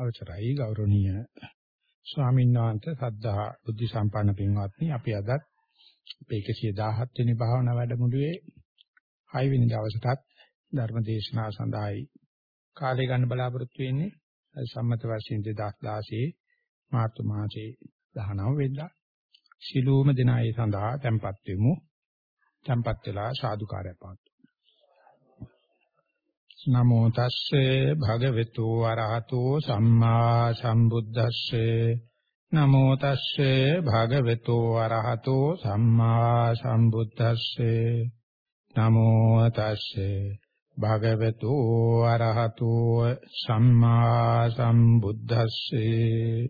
අවසරයි ගෞරවනීය ස්වාමීන් වහන්සේ සද්ධා බුද්ධ සම්පන්න පින්වත්නි. අපි අදත් අපේ 117 වෙනි භාවනා වැඩමුළුවේ 6 වෙනි දවසටත් ධර්ම දේශනාව සඳහායි කාලය ගන්න බලාපොරොත්තු වෙන්නේ. සම්මත වර්ෂයෙන් 2016 මාර්තු මාසයේ 19 වෙනිදා ශිලූම දිනයේ සඳහා tempත් වෙමු. tempත් වෙලා සාදුකාරය පාතු නමෝ තස්සේ භගවතු වරහතෝ සම්මා සම්බුද්දස්සේ. නමෝ තස්සේ භගවතු වරහතෝ සම්මා සම්බුද්දස්සේ. නමෝ තස්සේ භගවතු වරහතෝ සම්මා සම්බුද්දස්සේ.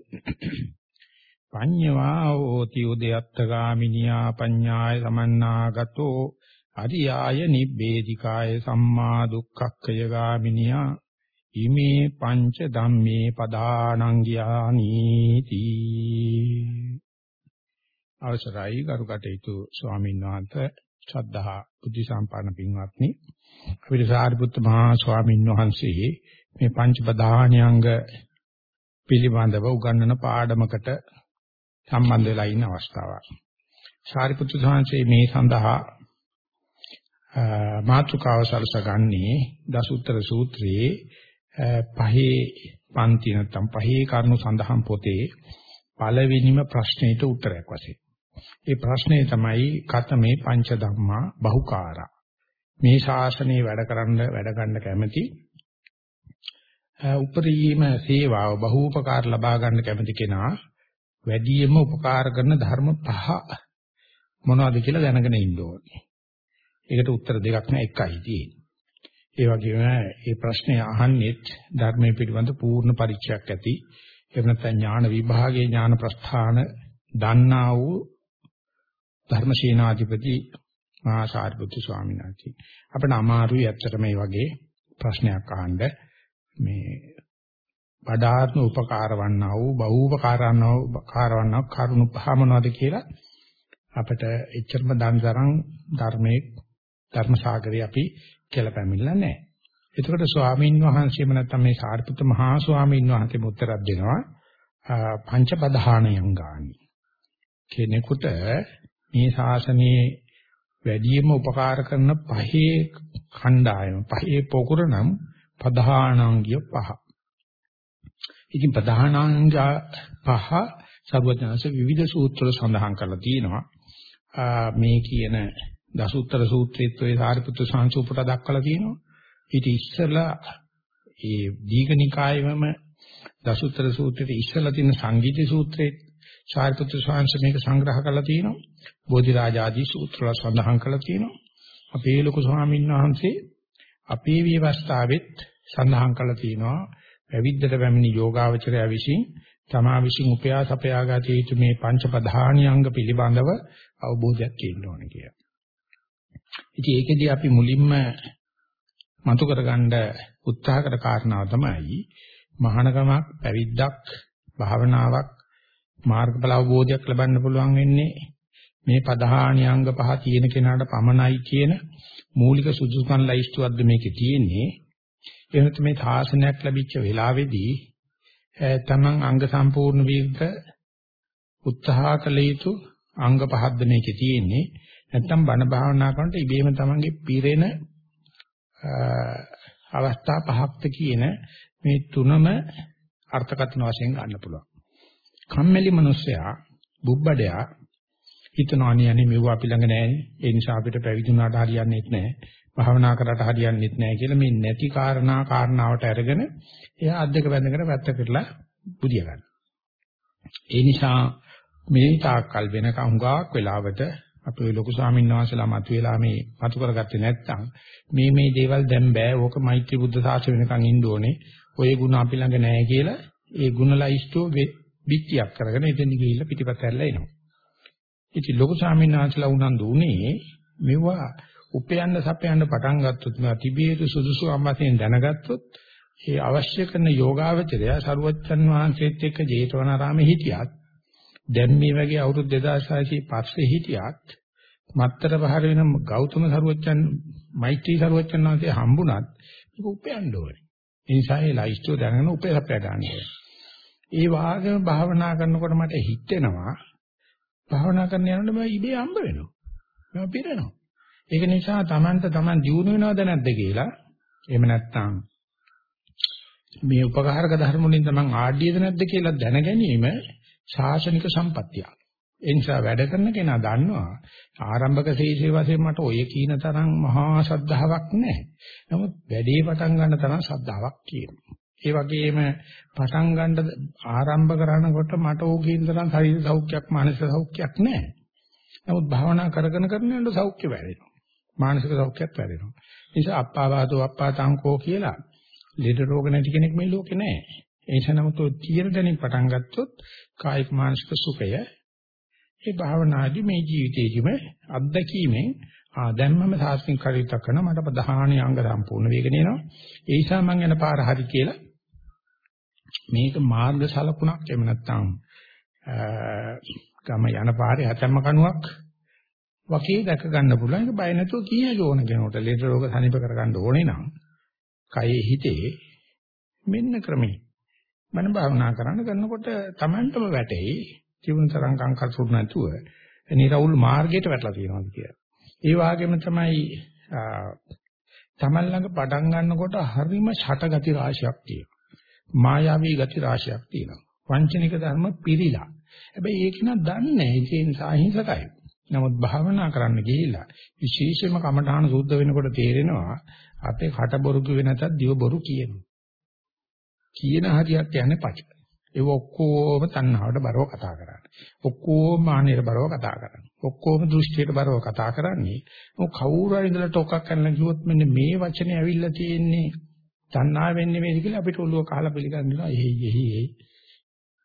පඤ්ඤවා හෝති උදයත්ත ගාමිනියා පඤ්ඤාය සමන්නාගතෝ අරියාය නිබ්බේධිකාය සම්මා දුක්ඛක්ඛය ගාමිනියා ඉමේ පංච ධම්මේ පදානං ගියානීති අවසරයි ගරුකටයුතු ස්වාමීන් වහන්සේ ශ්‍රද්ධා බුද්ධ සම්පන්න පින්වත්නි අපිට සාරිපුත්ත මහා ස්වාමීන් වහන්සේ මේ පංච ප්‍රධානියංග පිළිබඳව උගන්වන පාඩමකට සම්බන්ධ වෙලා ඉන්න අවස්ථාවක්. සාරිපුත්‍ර සාංශේ මේ සඳහා මාතෘකාව සලසගන්නේ දසුත්තර සූත්‍රයේ පහේ පන්ති නැත්නම් පහේ කරුණු සඳහන් පොතේ පළවෙනිම ප්‍රශ්නෙට උත්තරයක් වශයෙන්. ඒ ප්‍රශ්නේ තමයි කතමේ පංච ධම්මා බහුකාරා. මේ ශාසනයේ වැඩ කරන්න වැඩ ගන්න කැමැති උපරිම සේවාව බහූපකාර ලබා ගන්න කැමති කෙනා වැඩියෙන්ම උපකාර කරන ධර්ම පහ මොනවද කියලා දැනගෙන ඉන්න ඕනේ. ඒකට උත්තර දෙකක් නෑ එකයි තියෙන්නේ. ඒ වගේම මේ ප්‍රශ්නේ අහන්නෙත් ධර්මයේ පිළිබඳ පූර්ණ පරිචයක් ඇති. එහෙම නැත්නම් ඥාන විභාගයේ ඥාන ප්‍රස්ථාන දන්නා වූ ධර්මශීනාධිපති මහා සාරිපුත්තු ස්වාමීන් වහන්සේ. අපිට අමාරුයි ඇත්තට මේ වගේ ප්‍රශ්නයක් අහන්න මේ වඩාත්ම උපකාර වන්නා වූ බහූපකාරවන්නා වූ කාරවන්නා කරුණු පහ මොනවද කියලා අපිට එච්චරම දන්තරම් ධර්මයේ ධර්ම සාගරේ අපි කියලා පැමිණලා නැහැ. එතකොට ස්වාමීන් වහන්සේම නැත්නම් මේ සාරිපුත්ත මහා ස්වාමීන් වහන්සේ උත්තරයක් දෙනවා පංච පධානයන් ගානි. කෙනෙකුට මේ ශාසනයේ වැඩිම උපකාර කරන පහේ ඛණ්ඩායම පහේ පොකුර නම් පධානාංගය පහ. ඉතින් ප්‍රධානාංග පහ සර්වඥාන්ස විවිධ සූත්‍ර සඳහන් කරලා තියෙනවා. මේ කියන දසුත්තර සූත්‍රයේත් ඔය සාරිපුත්‍ර සංසූපට දක්වලා තියෙනවා. ඊට ඉස්සෙල්ලා ඒ දීඝනිකායෙම දසුත්තර සූත්‍රයේ ඉස්සෙල්ලා තියෙන සංගීති සූත්‍රයේ සාරිපුත්‍ර ස්වාමීන් මේක සංග්‍රහ කරලා තියෙනවා. බෝධිරාජ ආදී සූත්‍රවල සඳහන් කරලා තියෙනවා. අපේ ලොකු ස්වාමීන් වහන්සේ අපේ විවස්ථාවෙත් සඳහන් කරලා තියෙනවා. පැවිද්දට පැමිණි යෝගාවචරය විසින් තමා විසින් උපයාස අපයාගත යුතු මේ පංච ප්‍රධානියංග පිළිබඳව අවබෝධයක් තියෙන්න ඕනේ කියලා. ඉතින් ඒකෙදී අපි මුලින්ම මතු කරගන්න උත්සාහ කර කාරණාව තමයි මහානකමක් පැවිද්දක් භාවනාවක් මාර්ගඵල අවබෝධයක් ලබන්න පුළුවන් වෙන්නේ මේ පධානියංග පහ තියෙන කෙනාට පමණයි කියන මූලික සුදුසුකම් ලයිස්තුවක්ද මේකේ තියෙන්නේ. එහෙනම් මේ ශාසනයක් ලැබිච්ච වෙලාවේදී තමන් අංග සම්පූර්ණ වීමට උත්සාහ කළ යුතු අංග පහක්ද මේකේ තියෙන්නේ. නැත්තම් බණ භාවනා කරනකොට ඉබේම තමන්ගේ පිරෙන අවස්ථා පහක්ද කියන මේ තුනම අර්ථකථන වශයෙන් ගන්න පුළුවන්. කම්මැලි මිනිස්සයා බුබ්බඩයා හිතනවා නියන්නේ මෙව අපි ළඟ නැහැ. ඒ නිසා අපිට පැවිදුණාට හරියන්නේ නැහැ. භාවනා කරලා හරියන්නේ නැහැ කියලා මේ නැති කාරණා කාරණාවට අරගෙන එයා අද්දක බැඳගෙන වැත්ත කරලා බුදිය ගන්න. ඒ නිසා මේ තාක්කල් වෙනකම් හුඟක් වෙලාවට අපේ ලොකු ස්වාමීන් වහන්සේලා මතුවලා මේ මතු කරගත්තේ නැත්නම් මේ මේ දේවල් දැන් බෑ ඕක මෛත්‍රී බුද්ධ ශාසනය වෙනකන් ඉන්න ඕනේ ඔය ಗುಣ අපි ළඟ නැහැ කියලා ඒ ಗುಣ ලයිස්ටෝ බිත්තියක් කරගෙන එතන ගිහිල්ලා පිටිපස්ස ඇරලා එනවා ඉතින් ලොකු ස්වාමීන් වහන්සේලා උනන්දු උනේ මෙවුවා උපයන්න සපයන්න පටන් ගත්තොත් මේ තිබියතු සුදුසු අම්මතෙන් දැනගත්තොත් ඒ අවශ්‍ය කරන යෝගාවචරය සරුවච්චන් වහන්සේත් එක්ක ජේතවනාරාමේ හිටියත් දැන් මේ වගේ අවුරුදු 2600 පස්සේ හිටියත් මත්තර පහර වෙන ගෞතම සරුවච්චන් මෛත්‍රී සරුවච්චන් වහන්සේ හම්බුණත් මේක උපයන්න ඕනේ. ඒ නිසා ඒ ලයිස්ට්ව දැනගෙන උපේසප්පය ගන්න ඒ වාගම භාවනා කරනකොට මට හිතෙනවා භාවනා කරන යනකොට මම ඉබේ හම්බ වෙනවා. මම පිරෙනවා. ඒක නිසා Tamanට Taman දියුණු වෙනවද නැද්ද කියලා එහෙම නැත්නම් මේ උපකාරක ධර්ම වලින් Taman ආඩ්‍යද නැද්ද කියලා දැන ගැනීම ශාසනික සම්පත්තියක්. ඒ නිසා වැඩ කරන කෙනා දන්නවා ආරම්භක ශීර්ෂයේ වශයෙන් මට ඔය කියන තරම් මහා ශ්‍රද්ධාවක් නැහැ. නමුත් වැඩේ පටන් ගන්න තරම් ශ්‍රද්ධාවක් තියෙනවා. ඒ වගේම පටන් ගන්න ආරම්භ කරනකොට මට ඕ කියන තරම් ශරීර සෞඛ්‍යයක් මානසික සෞඛ්‍යයක් නැහැ. නමුත් භාවනා කරගෙන කරගෙන යනකොට සෞඛ්‍ය වැඩෙනවා. මානසික සෞඛ්‍යයක් වැඩෙනවා. ඒ නිසා අප්පාවාදෝ අප්පාතංකෝ කියලා ලෙඩ රෝග නැති කෙනෙක් මේ ලෝකේ නැහැ. ඒ නිසා නමුත් ඔය තීර දැනින් පටන් ගත්තොත් කායික මානසික සුඛය ඒ භාවනාදී මේ ජීවිතේදිම අත්දැකීමෙන් ආ දැන් මම සාස්ත්‍රික කටයුතු කරන මට ප්‍රධාන අංග සම්පූර්ණ වේගෙන එනවා. ඒ නිසා මම යන පාර හරි කියලා මේක මාර්ග සලකුණක් එහෙම නැත්නම් ගම යන පාරේ හැතැම්ම කණුවක් වකේ දැක ගන්න පුළුවන්. ඒක බය නැතුව කීයක ඕන කෙනෙකුට ලෙඩ රෝග සනීප කර ගන්න ඕනේ නම් කයේ හිතේ මෙන්න ක්‍රමී මන භාවනා කරන්න කරනකොට Tamanටම වැටෙයි ජීවන තරංගම් කල්පුරු නැතුව නිරවුල් මාර්ගයට වැටලා තියෙනවා කියලා. ඒ වගේම තමයි තමන් ළඟ පටන් ගන්නකොට හරිම ෂටගති රාශියක් තියෙනවා. මායාවී ගති රාශියක් තියෙනවා. වංචනික ධර්ම පිරීලා. හැබැයි ඒක න දන්නේ නැහැ. ඒ නිසා අහිංසකයි. නමුත් භාවනා කරන්න ගිහිල්ලා විශේෂයෙන්ම කමඨාන සුද්ධ වෙනකොට තේරෙනවා අපේ කට බොරු කිව්වේ නැතත් දිව බොරු කියනවා. කියන හරියක් කියන්නේ පච. ඒ ඔක්කොම තණ්හාවට බරව කතා කරන්නේ. ඔක්කොම මානෙට බරව කතා කරන්නේ. ඔක්කොම දෘෂ්ටියට බරව කතා කරන්නේ. මොක කවුරු හරි ඉඳලා ටොකක් කරන්න කිව්වොත් මෙන්න මේ වචනේ ඇවිල්ලා තියෙන්නේ තණ්හා වෙන්නේ මේක කියලා අපිට ඔළුව කහලා පිළිගන්නවා. එහි එහි එහි.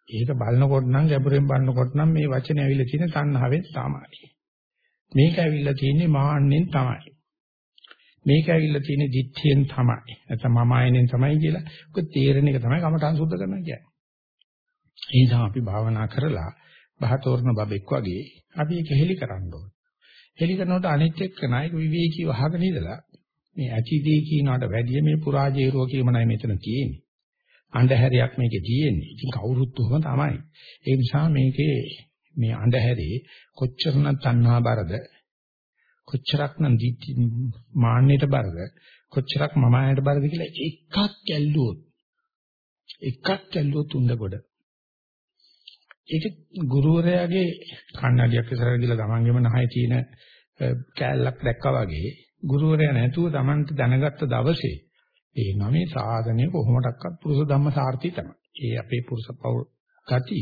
ඒක බලනකොට නම් ගැඹුරෙන් බලනකොට නම් මේ වචනේ ඇවිල්ලා තියෙන තණ්හාවෙන් තමයි. මේක ඇවිල්ලා තියෙන්නේ මාන්නෙන් තමයි. මේක ඇවිල්ලා තියෙන්නේ දිත්‍යයෙන් තමයි. නැත්නම් මම ආයෙනෙන් තමයි කියලා. ඔක තේරෙන එක තමයි කමඨං සුද්ධ කරනවා කියන්නේ. ඒ නිසා අපි භාවනා කරලා බහතෝරන බබෙක් වගේ අපි ඒක හෙලි කරන්න ඕනේ. හෙලි කරනකොට අනිත් එක්ක නායක විවේකීව අහගෙන ඉඳලා මේ ඇතිදී කියනකට වැඩිය මේ පුරාජේරුව කියමනයි මෙතන තියෙන්නේ. අන්ධහැරයක් මේකේ තියෙන්නේ. ඉතින් කවුරුත් උහම තමයි. ඒ නිසා මේකේ මේ අන්ධහැරේ කොච්චරනම් තණ්හා බරද කොච්චරක්නම් මාන්නයට බරද කොච්චරක් මම ආයට බරද කියලා එකක් ඇල්ලුවොත් එකක් ඇල්ලුවොත් උඳ ගොඩ ඒක ගුරුවරයාගේ කන්නඩියක් ඉස්සරහ ගිහලා ගමන්ගෙම නහය තියෙන කෑල්ලක් දැක්කා වගේ ගුරුවරයා නැතුව Tamanට දැනගත්ත දවසේ එනවා මේ සාධනය කොහොමඩක්වත් පුරුෂ ධම්ම සාර්ථී තමයි. ඒ අපේ පුරුෂ පෞල් ගති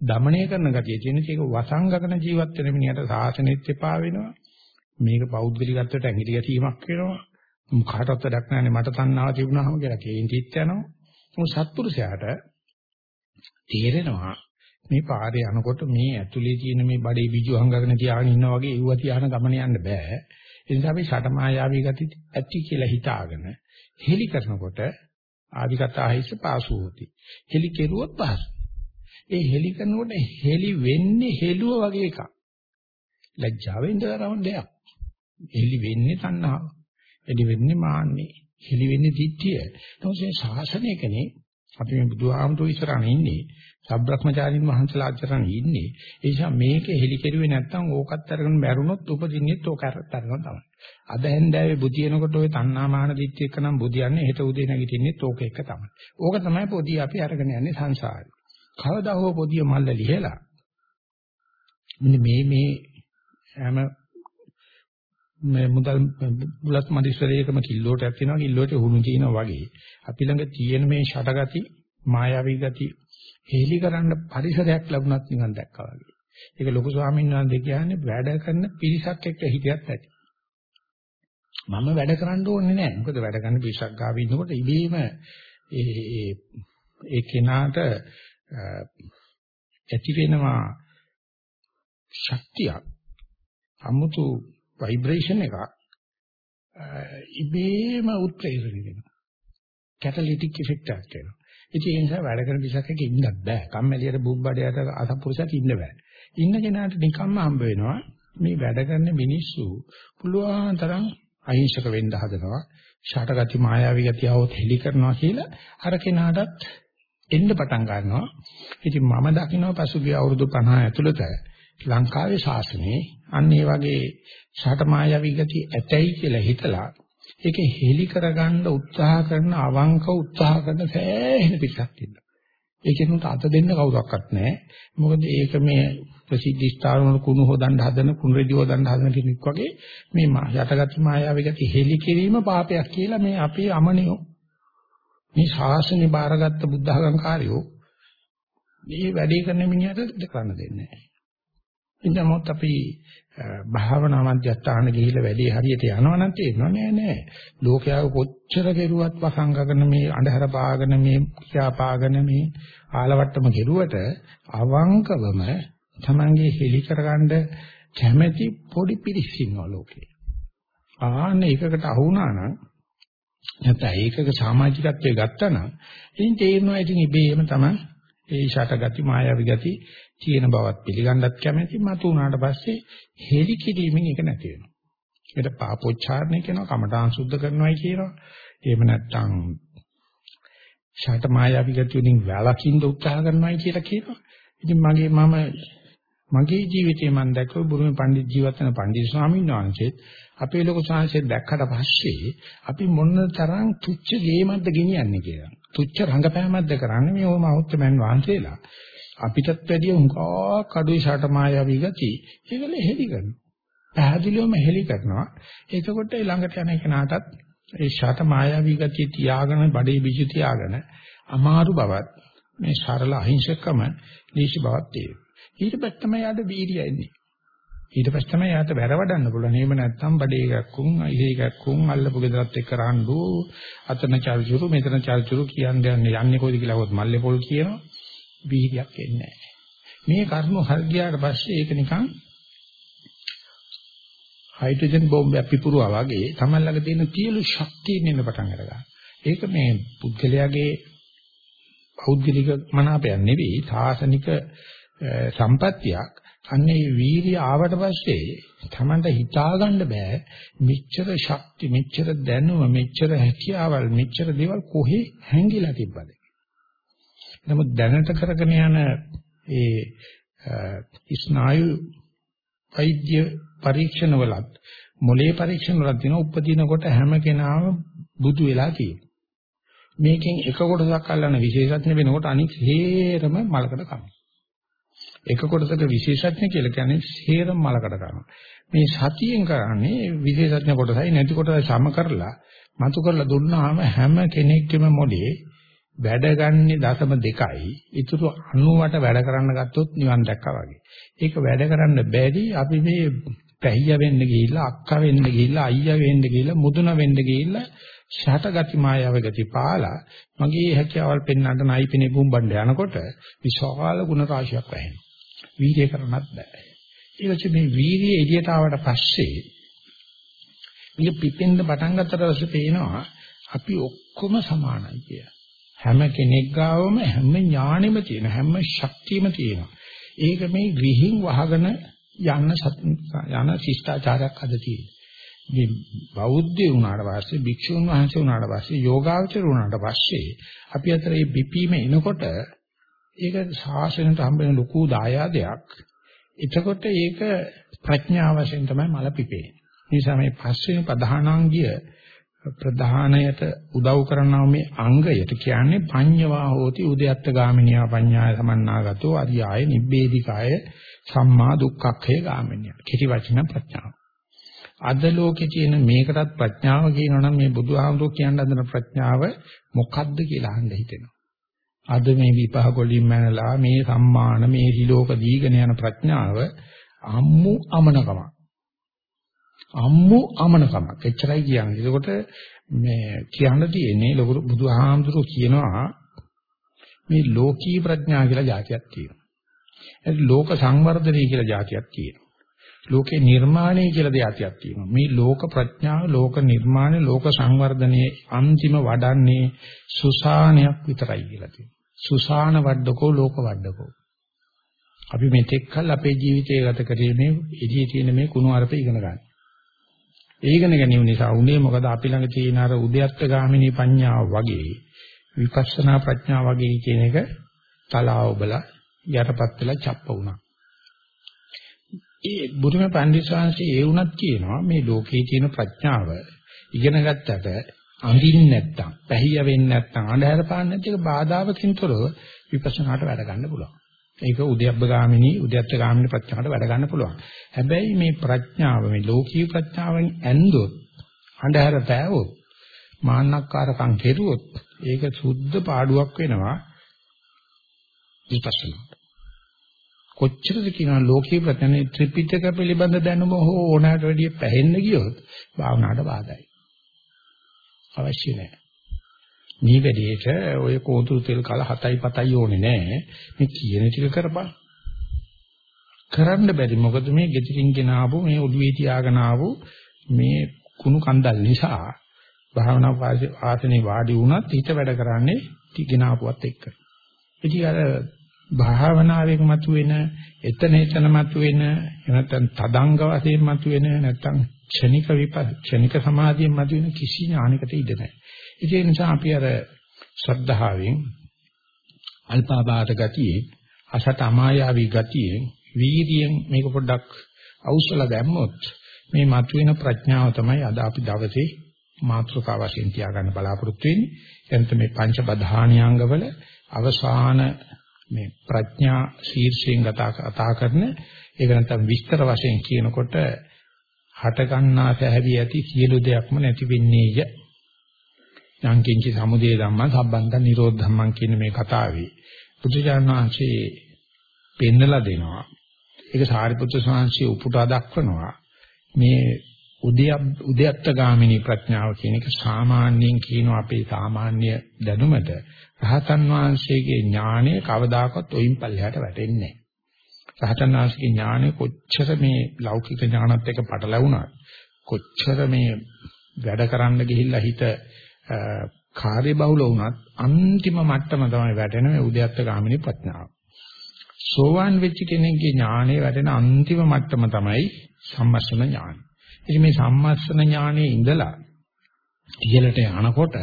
দমনය කරන ගතිය තියෙන නිසා ඒක වසංගකන ජීවත් වෙන මිනිහට සාසනෙත් එපා වෙනවා. මේක පෞද්ගලිකත්වයට ඇඟිලි ගැසීමක් වෙනවා. කාටවත් වැඩක් නැහැ මට තණ්හාව තිබුණාම කියලා කේන්තිත් යනවා. මොකද සත්පුරුෂයාට තේරෙනවා මේ පාරේ යනකොට මේ ඇතුලේ තියෙන මේ බඩේ බිජු හංගගෙන තියාගෙන ඉන්නා වගේ ඒව තියාන ගමන යන්න බෑ. ඒ නිසා අපි ෂටමායාවී ගති ඇති කියලා හිතාගෙන හෙලි කරනකොට ආදිකතාහිස පාසු හොති. හෙලි කෙරුවොත් පහසු. ඒ හෙලි කරනකොට හෙලි වෙන්නේ හෙළුව වගේ එකක්. ලැජ්ජාවෙන් දරවන දෙයක්. හෙලි වෙන්නේ තණ්හාව. හෙලි වෙන්නේ මාන්නේ. හෙලි වෙන්නේ දිට්ඨිය. නමුත් මේ ශාසනයකනේ අපි මේ බුදුහාමුදුරු ඉස්සරහන ඉන්නේ. සබ්‍රක්‍මචාරින් වහන්සලා අතරන් ඉන්නේ. ඒ නිසා මේක හෙලි කෙරුවේ නැත්නම් ඕකත් අරගෙන මැරුණොත් උපදින්නෙත් ඕක අරගෙන තමයි. අද හැන්දෑවේ බුදිනකොට ওই තණ්හාමාන දිච්ච එක නම් බුදියන්නේ හෙට උදේ නැගිටින්නෙත් ඕක එක තමයි. ඕක තමයි පොඩි අපි අරගෙන යන්නේ සංසාරේ. කවදා හෝ පොඩි මල්ල ලිහලා මෙන්න මේ මේ හැම මේ මුදල් බුලත් මදිස්වරයකම කිල්ලෝටයක් තියෙනවා කිල්ලෝට හුණු තියෙනවා වගේ අපි ළඟ තියෙන මේ ෂටගති මායාවී ගති හේලි කරන්න පරිසරයක් ලැබුණත් නිකන් දැක්කා වගේ. ඒක ලොකු ස්වාමීන් වහන්සේ කියන්නේ වැඩ කරන පිරිසක් එක්ක හිටියත් ඇති. මම වැඩ කරන්න ඕනේ නැහැ. මොකද වැඩ කරන පිරිසක් ගාව ඉන්නකොට ඉබේම ඒ ඒ කෙනාට ඇති වෙනවා ශක්තියක්. 아무තු ভাයිබ්‍රේෂන් එකක් ඉබේම උත්ප්‍රේරණය වෙනවා. කැටලිටික් ඉෆෙක්ට් එකක් වෙනවා. ඉතින් ඒ නිසා වැඩ කරන විසකක ඉන්න බෑ. කම්මැලියට බුබ්බඩයට අසපුරුෂයට ඉන්න බෑ. ඉන්න කෙනාට නිකම්ම හම්බ වෙනවා මේ වැඩ කරන මිනිස්සු පුළුවන් තරම් අහිංසක වෙන්න හදනවා. ෂටගති මායාවී ගති આવොත් හෙලි කරනවා කියලා අර කෙනාටත් එන්න පටන් ගන්නවා. ඉතින් මම දකිනවා පසුගිය අවුරුදු 50 ඇතුළත ලංකාවේ ශාසනයේ අන්න ඒ වගේ ෂට මායාවී ගතිය ඇතයි කියලා හිතලා ඒක හෙලි කරගන්න උත්සාහ කරන අවංක උත්සාහ කරන සෑහෙන පිටක් ඉන්නවා. ඒකෙනුත් අත දෙන්න කවුරක්වත් නැහැ. මොකද ඒක මේ ප්‍රසිද්ධ ස්ථාන කුණු හොදන්න හදන කුණු රෙදි හොදන්න හදන කෙනෙක් වගේ මේ යටගති මායාවේ ගති හෙලි කිරීම පාපයක් කියලා මේ අපේ අමනියෝ මේ ශාසනය බාරගත්ත බුද්ධ ආගම්කාරයෝ මේ වැඩේ කරන මිනිහට කරන්න දෙන්නේ නැහැ. එනිසා මොකද අපි භාවනා මධ්‍යස්ථාන ගිහිල්ලා වැඩේ හරියට යනවනම් තේරෙනව නෑ නෑ. ලෝකයාව කොච්චර කෙරුවත් වසංගගෙන මේ අඳුර පාගෙන මේ කියා පාගෙන මේ ආලවට්ටම කෙරුවට අවංකවම Tamange හෙලි කරගන්න කැමැති පොඩි පිරිස් ඉන්නවා ලෝකේ. ආන්න එකකට අහු වුණා නම් නැත්නම් ඒකක සමාජිකත්වයේ ගත්තා නම් ඉතින් තේරෙනවා ඉතින් ඉබේම තමයි ඒ ෂටගති මායාවි ගති තියෙන බවත් පිළිගන්නත් කැමැති මතු වුණාට පස්සේ හෙලි කිරීමෙන් ඒක නැති වෙනවා. ඒකට පාපෝච්චාරණය කියනවා කමඨාන් සුද්ධ කරනවායි කියනවා. එහෙම නැත්නම් ෂට මායාවි ගති වලින් වැළකින්න උත්සාහ කරනවායි කියලා කියනවා. ඉතින් මගේ මම මගේ ජීවිතේ මම දැක්කෝ බුරුමේ පඬිත් ජීවත් වෙන පඬිත් ස්වාමීන් වහන්සේත් අපේ ලොකු සංහසේ දැක්කට පස්සේ අපි මොන තරම් තුච්ච ගේමක්ද ගෙනියන්නේ කියලා. තුච්ච රංගපෑමක්ද කරන්නේ මේ ඕම අවුත්තමන් වහන්සේලා. අපිටත් වැඩිය උංගා කඩුයි ෂට මායාවී ගති ඒකල හෙලි කරනවා. පැහැදිලිවම හෙලි කරනවා. එතකොට ළඟට යන කෙනාටත් ඒ ෂට මායාවී ගතිය තියාගෙන බඩේ බිජු තියාගෙන අමාරු බවත් මේ සරල අහිංසකම දීශ බවත් තියෙනවා. ඊට පස්සේ තමයි යාට වීර්යය එන්නේ. ඊට පස්සේ තමයි යාට වැරවඩන්න පුළුවන්. එහෙම නැත්නම් බඩේ ගැක්කුම්, ඉහි ගැක්කුම්, අල්ලපු ගෙදරත් එක්ක රණ්ඩු, අතන චල්චුරු, මෙතන චල්චුරු කියන්නේ යන්නේ කොයිද කියලා හොත් මල්ලේ පොල් කියනවා. වීර්යයක් එන්නේ මේ කර්ම හරියට පස්සේ ඒක නිකන් හයිඩ්‍රජන් බෝම්බයක් පිපුරුවා වගේ තමයි ළඟ තියෙන සියලු ශක්තිය ඉන්න පටන් අරගන්නවා. ඒක මේ පුද්ගලයාගේ පෞද්ගලික මනාපයක් නෙවෙයි, සාසනික සම්පත්තියක්. අන්නේ වීර්ය ආවට පස්සේ Tamanට හිතාගන්න බෑ මෙච්චර ශක්ති මෙච්චර දැනුම මෙච්චර හැකියාවල් මෙච්චර දේවල් කොහේ හැංගිලා තිබ්බද නමුත් දැනට කරගෙන යන ඒ ස්නායු වෛද්‍ය පරීක්ෂණ වලත් මොලේ පරීක්ෂණ වලත් දින උපදිනකොට හැම කෙනාම බුදු වෙලා තියෙනවා මේකෙන් එක කොටසක් අල්ලන විශේෂඥ වෙනකොට අනිත් හේරම මලකට කනවා එක කොටසක විශේෂඥ කියලා කියන්නේ සේරම මලකට කරනවා. මේ සතියෙන් කරන්නේ විශේෂඥ කොටසයි නැති කොටසයි සම කරලා මතු කරලා දුන්නාම හැම කෙනෙක්ගේම මොලේ වැඩ ගන්නේ දශම දෙකයි. ඊටු 90ට වැඩ කරන්න ගත්තොත් නිවන් දැක්කා වගේ. ඒක වැඩ කරන්න බැරි අපි මේ පැහිය වෙන්න ගිහිල්ලා අක්කා වෙන්න ගිහිල්ලා අයියා වෙන්න ගිහිල්ලා මුදුන වෙන්න ගිහිල්ලා ෂටගති මායාව ගති පාලා මගේ හැකියාවල් පෙන්වන්න නයිපිනේ බුම්බණ්ඩ යනකොට විශාල ගුණ රාශියක් වැහෙනවා. වීර්ය කරන්නත් බෑ. ඊට මේ වීර්ය එළියට ආවට පස්සේ මේක පිපෙන්න පටන් ගත්තට පස්සේ පේනවා අපි ඔක්කොම සමානයි කිය. හැම කෙනෙක් ගාවම හැම ඥාණෙම තියෙන හැම ශක්තියම තියෙනවා. ඒක මේ ගිහින් වහගෙන යන්න යන ශිෂ්ටාචාරයක් අද තියෙනවා. මේ බෞද්ධ වුණාට පස්සේ භික්ෂුන් වහන්සේ වුණාට පස්සේ යෝගාවචර වුණාට පස්සේ අපි අතර මේ බිපීම එනකොට ඒක ශාසනයට හම්බ වෙන ලොකු දායාදයක්. එතකොට ඒක ප්‍රඥාව වශයෙන් තමයි මල පිපේ. නිසා මේ පස්වෙනි ප්‍රධානාංගය ප්‍රධානයට උදව් කරනවා මේ අංගයට කියන්නේ පඤ්ඤවා හෝති උදයත්ත ගාමිනියා පඤ්ඤාය සමන්නාගතෝ අරියාය නිබ්බේධිකාය සම්මා දුක්ඛක්ඛය ගාමිනිය. කිසි වචන ප්‍රඥාව. අද ලෝකේ තියෙන මේකටත් ප්‍රඥාව කියනවා නම් මේ බුදුහාමුදුරුවෝ කියන්න හදන ප්‍රඥාව මොකක්ද කියලා අහන්න හිතෙනවා. අද මේ විපාක වලින් මැනලා මේ සම්මාන මේ හිලෝක දීගෙන යන ප්‍රඥාව අම්මු අමනකමක්. අම්මු අමනකමක්. එච්චරයි කියන්නේ. ඒකට මේ කියන්න තියෙන්නේ ලොකු බුදුහාමුදුරුවෝ කියනවා මේ ලෝකී ප්‍රඥා කියලා જાතියක් තියෙනවා. ඒ ලෝක සංවර්ධනය කියලා જાතියක් තියෙනවා. ලෝකේ නිර්මාණය කියලා දෙයක් තියෙනවා. මේ ලෝක ප්‍රඥාව, ලෝක නිර්මාණය, ලෝක සංවර්ධනයේ අන්තිම වඩන්නේ සුසානයක් විතරයි කියලා තියෙනවා. සුසාන වඩඩකෝ ලෝක වඩඩකෝ. අපි මෙතෙක් කල් අපේ ජීවිතය ගත කරේ මේ එළියේ තියෙන මේ කුණු අරප ඉගෙන ගන්න. ඒකන ගැනීම නිසා උනේ මොකද අපි ළඟ තියෙන අර උද්‍යත්ත ගාමිනී පඤ්ඤාව වගේ විපස්සනා ප්‍රඥාව වගේ කියන එක තලාව බලා යටපත් වෙලා චප්ප වුණා. ඒ බුදුම පඬිස්සංශي ඒ වුණත් කියනවා මේ ලෝකේ තියෙන ප්‍රඥාව ඉගෙන ගත්තට අඳින්න නැත්තම්, පැහිය වෙන්නේ නැත්තම්, අඳුර පාන්න නැති එක බාධාවකින් තොරව විපස්සනාට වැඩ ගන්න පුළුවන්. ඒක උද්‍යප්පගාමිනී, උද්‍යත්තගාමිනී ප්‍රඥාවට වැඩ ගන්න පුළුවන්. හැබැයි මේ ප්‍රඥාව මේ ලෝකීය ප්‍රඥාවෙන් ඇන්දොත්, අඳුර පෑවොත්, මාන්නක්කාරකම් කෙරුවොත් ඒක සුද්ධ පාඩුවක් වෙනවා විපස්සනාට. කොච්චරද කියනවා ලෝකීය ප්‍රඥානේ ත්‍රිපිටක පිළිබඳ දැනුම හෝ ඕනෑමට වැඩිය පැහෙන්න ගියොත් භාවනාවට බාධායි. අවශ්‍ය නැහැ. මේ වැඩේට ඔය කෝතුරු තෙල් කල 7යි 7යි ඕනේ නැහැ. මේ කියන ටික කරපන්. කරන්න බැරි මොකද මේ ගෙදරින් ගෙන ආපු මේ ඔළුවේ තියාගෙන ආපු මේ කුණු කන්දල් නිසා භාවනා ආසනේ වාඩි වුණත් හිත වැඩ කරන්නේ ටිගෙන ආපුවත් එක්ක. ඉතින් අර භාවනාවෙන් මතුවෙන එතන එතන මතුවෙන නැත්නම් තදංග වශයෙන් මතුවෙන නැත්නම් ක්ෂණික විපද ක්ෂණික සමාධියෙන් මතුවෙන කිසි ඥානයකට ඉඩ නැහැ. ඒ නිසා අපි අර ශ්‍රද්ධාවෙන් අල්පාබාධ ගතියේ අසත අමායාවී ගතියේ වීර්යයෙන් මේක පොඩ්ඩක් අවශ්‍යලා දැම්මොත් මේ මතුවෙන ප්‍රඥාව තමයි අද අපි දවසේ මාතෘකාව වශයෙන් තියාගන්න බලාපොරොත්තු වෙන්නේ. එතන මේ පංච බධානියංගවල අවසාන මේ ප්‍රඥා ශීර්ෂයෙන් කතා කරන ඒක නැත්නම් විස්තර වශයෙන් කියනකොට හට ගන්නා සැහැවි ඇති සියලු දෙයක්ම නැති වෙන්නේය. යංකින්ච සමුදය ධම්මං සම්බන්ධ නිරෝධ ධම්මං කියන මේ කතාවේ බුදුජානනාංශේ පෙන්නලා දෙනවා. ඒක සාරිපුත්‍ර ස්වාමීන් උපුටා දක්වනවා. මේ උද්‍යත්ත ගාමිනී ප්‍රඥාව කියන එක සාමාන්‍යයෙන් කියන අපේ සාමාන්‍ය දැනුමට රහතන් වහන්සේගේ ඥාණය කවදාකවත් ඔයින් පල්ලෙහාට වැටෙන්නේ නැහැ. රහතන් වහන්සේගේ ඥාණය කොච්චර මේ ලෞකික ඥානත් එක්ක පටලැවුණා කොච්චර මේ වැඩ කරන්න ගිහිල්ලා හිත කාර්ය බහුල වුණත් අන්තිම මට්ටම තමයි වැටෙන මේ උද්‍යත්ත ගාමිනී ප්‍රඥාව. සෝවාන් වෙච්ච කෙනෙක්ගේ ඥාණය වැටෙන අන්තිම මට්ටම තමයි සම්මස්සන ඥානය. ඉතින් මේ සම්මස්සන ඥානයේ ඉඳලා ඉහළට යනකොට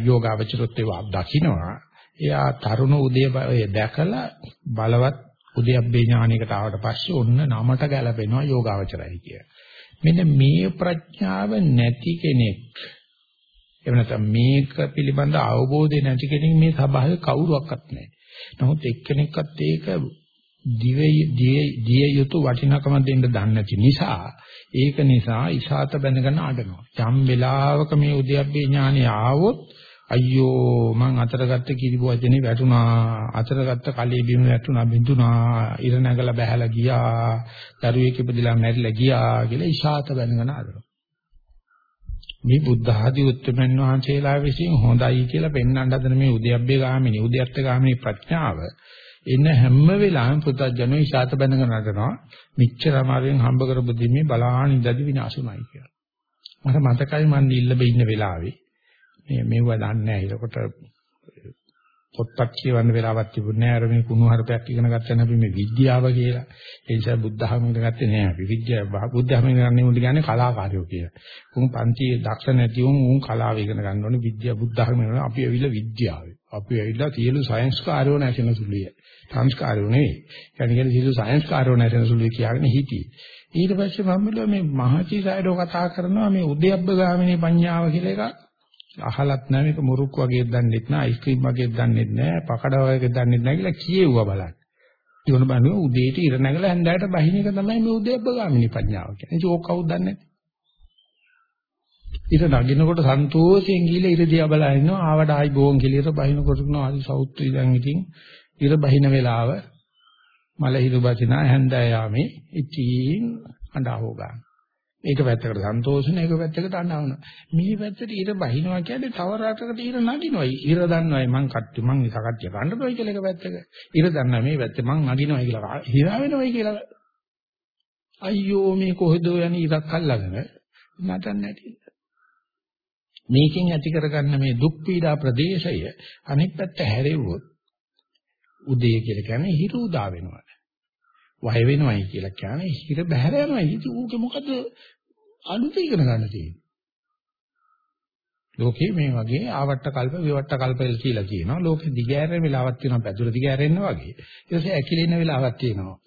යෝගාවචරොත් ඒවා දකින්නවා. එයා තරුණ උදේ දැකලා බලවත් උද්‍යප්පේ ඥානයකට ආවට පස්සේ ඔන්න නමට ගැලපෙනවා යෝගාවචරයි කිය. මෙන්න මේ ප්‍රඥාව නැති කෙනෙක් එහෙම නැත්නම් මේක පිළිබඳ අවබෝධය නැති කෙනෙක් මේ සභාවේ කවුරුවක්වත් නැහැ. නමුත් එක්කෙනෙක්වත් ඒක දිය යුතු වටිනකම දෙන්න දන්නේ නැති නිසා ඒක නිසා ඉසాత බැඳගෙන අඬනවා. යම් වෙලාවක මේ උද්‍යප්පේ ඥානෙ ආවොත් අයියෝ මං අතරගත්ත කිරිබු වචනේ වැටුණා අතරගත්ත කලී බිම වැටුණා බිඳුණා ඉර නැගලා බහැලා ගියා දරුවෙක් ඉපදිලා මැරිලා ගියා කියලා ඉසాత බැඳගෙන අඬනවා. මේ බුද්ධ ආදී උත්තරමන් වහන්සේලා විසින් හොඳයි කියලා පෙන්වන්න හදන මේ උද්‍යප්පේ ගාමිනී උද්‍යත්ත ගාමිනී ප්‍රඥාව එන හැම වෙලාවෙම පුතඥයෝ ඉෂාත බැඳගෙන නටනවා. මිච්ඡර අමාරුවෙන් හම්බ කරපු දෙමේ බලාහන් ඉඳදි විනාශුණයි කියලා. මට මතකයි මන් ඉල්ලබේ ඉන්න වෙලාවේ මේ මෙව දන්නේ නැහැ. ඒකට පොත්පත් කියවන්න වෙලාවක් තිබුණේ නැහැ. අර මේ කුණු හරපයක් ඉගෙන ගන්න අපි මේ විද්‍යාව කියලා. ඒ නිසා බුද්ධ ධර්ම ඉගෙන ගත්තේ නැහැ. අපි විද්‍යාව බුද්ධ ධර්ම ඉගෙන ගන්න උන්ට කියන්නේ කලාකාරයෝ කියලා. උන් පන්තියේ දක්ෂ නැති උන් උන් කලාව ඉගෙන ගන්න ඕනේ. විද්‍යාව බුද්ධ ධර්ම ඉගෙන අපි ඇවිල්ලා විද්‍යාවේ. අපි ඇවිල්ලා සියලු සයන්ස් කාර්යෝ නැසෙන සුළුය. සංස්කාරයෝ නෙවෙයි. කියන්නේ කියන්නේ සියලු සංස්කාරයෝ නැසෙන සුළුයි කියලාගෙන හිටියේ. ඊට පස්සේ මම බැලුවා මේ මහචි සයිඩෝ කතා කරනවා මේ උද්‍යප්ප ගාමිනී පඤ්ඤාව කියලා එකක්. අහලත් නැහැ මේක මුරුක් වගේ දන්නෙත් නැහැ අයිස්ක්‍රීම් වගේ දන්නෙත් නැහැ පකඩ වගේ දන්නෙත් නැහැ කියලා කියෙව්වා බලන්න. ඊවන බලනවා උදේට ඉර නැගලා හැන්දෑවට බහින එක තමයි මේ උද්‍යප්ප ගාමිනී පඤ්ඤාව කියන්නේ. ඒක ඕක කවුද දන්නේ නැති. ඉර නගිනකොට සන්තෝෂයෙන් ගිහලා ඉර දිහා බලලා ඉන්නවා ආවට ආයි බෝන් කියලා ඉර බහිනකොට කියනවා හරි සෞත්‍රි දැන් ඉතින් ඉර බහින වෙලාව මල හිරු බසිනා හැන්දෑ යාමේ ඉතින් අඬහෝ ගන්න. ඒක පැත්තකට සන්තෝෂන ඒක පැත්තකට අඬවනවා. මේ පැත්තට ඉර බහිනවා කියන්නේ තව රටකට ඉර නගිනවා. ඉර දන්නවයි මං කට්ටි මං ඉස කට්ටිය ගන්න බෑ කියලා එක පැත්තක. ඉර දන්නා මේ පැත්තේ මං නගිනවා කියලා හිරා වෙනවයි කියලා. අයියෝ මේ කොහෙද යන්නේ ඉරක් අල්ලගෙන නටන්න නැති. මේකෙන් ඇති කරගන්න මේ දුක් පීඩා ප්‍රදේශය අනිත් පැත්ත හැරෙව්වොත් උදේ කියලා කියන්නේ හිර උදා වෙනවා. වය වෙනවයි කියලා කියන්නේ හිර බහැර යනවා. ඉතින් ඌක මොකද අලුත ඉගෙන ගන්න තියෙනවා. ලෝකේ මේ වගේ ආවට්ට කල්ප විවට්ට කල්ප කියලා කියනවා. ලෝකෙ දිගෑරෙන වෙලාවක් තියෙනවා පැදුර දිගෑරෙන්න වගේ. ඊට පස්සේ ඇකිලෙන වෙලාවක් තියෙනවා.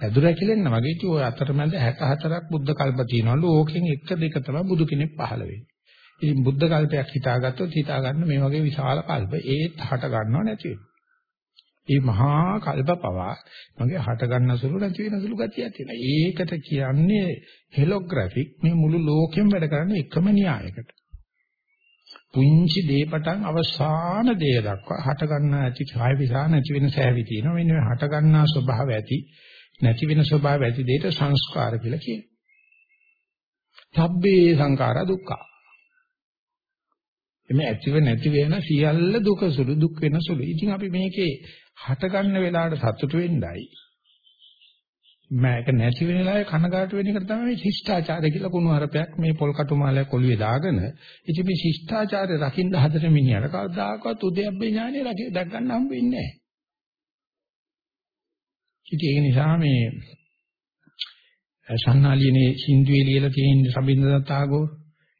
පැදුර ඇකිලෙන්න වගේ ඉතින් ඔය අතරමැද 64ක් බුද්ධ කල්ප තියෙනවලු. ඕකෙන් එක දෙක තමයි බුදු කෙනෙක් පහළ වෙන්නේ. ඉතින් බුද්ධ කල්පයක් හිතාගත්තොත් හිතා ගන්න මේ වගේ විශාල කල්ප ඒත් හට ගන්නව නැති වෙනවා. මේ මහා කල්ප පවා මගේ හට ගන්න සුළු නැති වෙන සුළු ගතියක් තියෙනවා. ඒකට කියන්නේ හෙලෝග්‍රැෆික් මේ මුළු ලෝකෙම වැඩ කරන්නේ එකම න්‍යායකට. පුංචි දේපටන් අවසාන දේ දක්වා හට ගන්න ඇති කාය විසා නැති වෙන සෑවි තියෙනවා. මෙන්න මේ හට ගන්නා ස්වභාව ඇති නැති වෙන ස්වභාව ඇති දෙයට සංස්කාර කියලා කියනවා. සබ්බේ සංඛාර දුක්ඛ. එමේ ඇතිව නැති වෙන සියල්ල දුක සුළු දුක් වෙන සුළු. ඉතින් අපි මේකේ හට ගන්න වෙලාවට සතුටු වෙන්නයි මේක නැති වෙන වෙලාවේ කනගාටු වෙන එක තමයි ශිෂ්ටාචාරය කියලා කුණු හරපයක් මේ පොල් කටු මාලයක් ඔළුවේ දාගෙන ඉතින් මේ ශිෂ්ටාචාරය රකින්න හදන මිනිහට කවදාකවත් උදයබ්බේ ඥානෙ රකේ දැක් ගන්න හම්බ වෙන්නේ නැහැ. ඉතින් ඒ නිසා මේ සන්නාලියනේ සින්දුවේ ලියලා තියෙන සම්බින්දතාවගෝ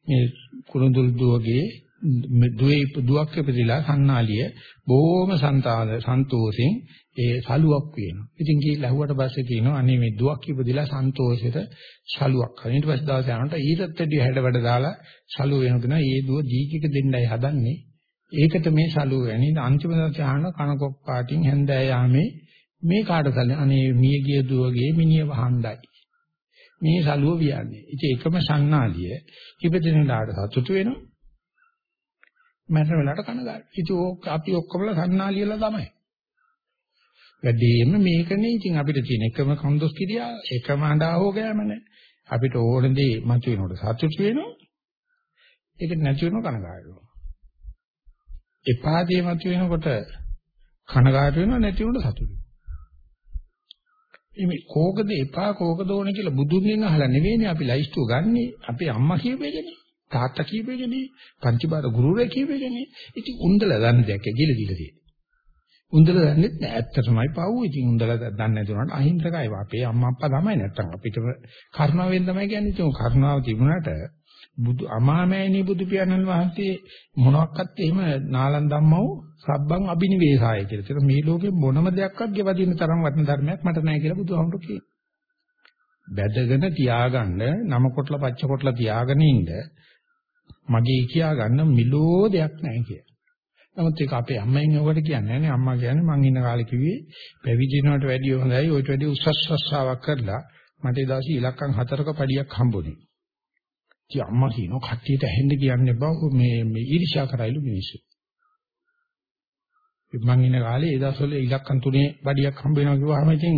මේ කුරුඳුල් දුවගේ දුවේ දුවක් ඉපදිලා සන්නාලිය බොහොම සන්තාන සන්තෝෂෙන් ඒ සලුවක් වෙනවා. ඉතින් ගිහිල්ලා ඇහුවට පස්සේ කියනවා අනේ මේ දුවක් ඉපදිලා සන්තෝෂෙට සලුවක් කරන. ඊට පස්සේ දවස් යනකොට ඊටත් වැඩි හැඩ වැඩ දාලා සලුව වෙනකන ඒ දුව දීකික දෙන්නයි හදන්නේ. ඒකට මේ සලුව වෙන්නේ අන්තිම දවසේ අහන කනකොක් පාටින් හැන්දෑ යාමේ මේ කාටද අනේ මිය ගිය දුවගේ මිනිය වහණ්ඩයි. මේ සලුව වියන්නේ. ඉතින් එකම සන්නාලිය ඉපදින දාට සතුටු වෙනවා. මරණ වෙලාවට කනගාටු. ඉතින් අපි ඔක්කොමලා සන්නාලියලා තමයි. වැඩිම මේකනේ ඉතින් අපිට තියෙන එකම කන්දොස් කිරියා එකම අඬා හො ගෑම නැහැ. අපිට ඕන දේ මතු වෙනකොට සතුටු වෙනවා. ඒක නැති වෙනව කනගාටු වෙනවා. එපා දේ මතු වෙනකොට කනගාටු වෙනව නැති වෙනකොට සතුටු වෙනවා. මේ කෝකද එපා කෝකද ඕන කියලා බුදුන්ගෙන් අහලා නෙවෙයිනේ අපි ලයිස්තුව ගන්නෙ. අපේ අම්මා කියපේකනේ. තාත්තා කියපේකනේ. පංචබාර ගුරුවරයා කියපේකනේ. ඉතින් උන්දලා දන්න දෙයක් ඇගිල දීලා තියෙනවා. උන්දලා දන්නේ නැහැ ඇත්තටමයි පව්. ඉතින් උන්දලා දන්නේ නැති උනට අහිංසකයි. අපේ අම්මා අප්පා තමයි නැත්තම් අපිට කරුණාවෙන් තමයි කියන්නේ. ඉතින් කරුණාව තිබුණාට බුදු අමාමෑණී බුදු පියාණන් වහන්සේ මොනක්වත් එහෙම නාලන් ධම්මව සබ්බං අබිනිවේසාය කියලා. ඒක මේ ලෝකේ මොනම දෙයක්වත් ගෙවදින තරම් වටින ධර්මයක් මට නැහැ කියලා බුදුහාමුදුරු කියනවා. බැදගෙන තියාගන්න නම කොටලා පච්ච කොටලා තියාගෙන ඉන්න මගේ කියා ගන්න මිලෝ දෙයක් නැහැ කියලා. නමුත් ඒක අපේ අම්මෙන් ඔකට කියන්නේ නැහැ අම්මා කියන්නේ මං ඉන්න කාලේ කිව්වේ පැවිදි වෙනවට වැඩිය හොඳයි ඔයිට වැඩිය උසස් ශාස්ත්‍රාවක් කරලා මට ඒ දවසේ ඉලක්කම් හතරක පඩියක් හම්බුනේ. ඉතින් අම්මා කියනවා කට්ටියට ඇහෙන්න කියන්නේ බව මේ මේ ඊර්ෂ්‍යා කරයිලු මිනිස්සු. මං ඉන්න කාලේ ඒ දවස්වල ඉලක්කම් තුනේ පඩියක් හම්බ වෙනවා කිව්වහම ඉතින්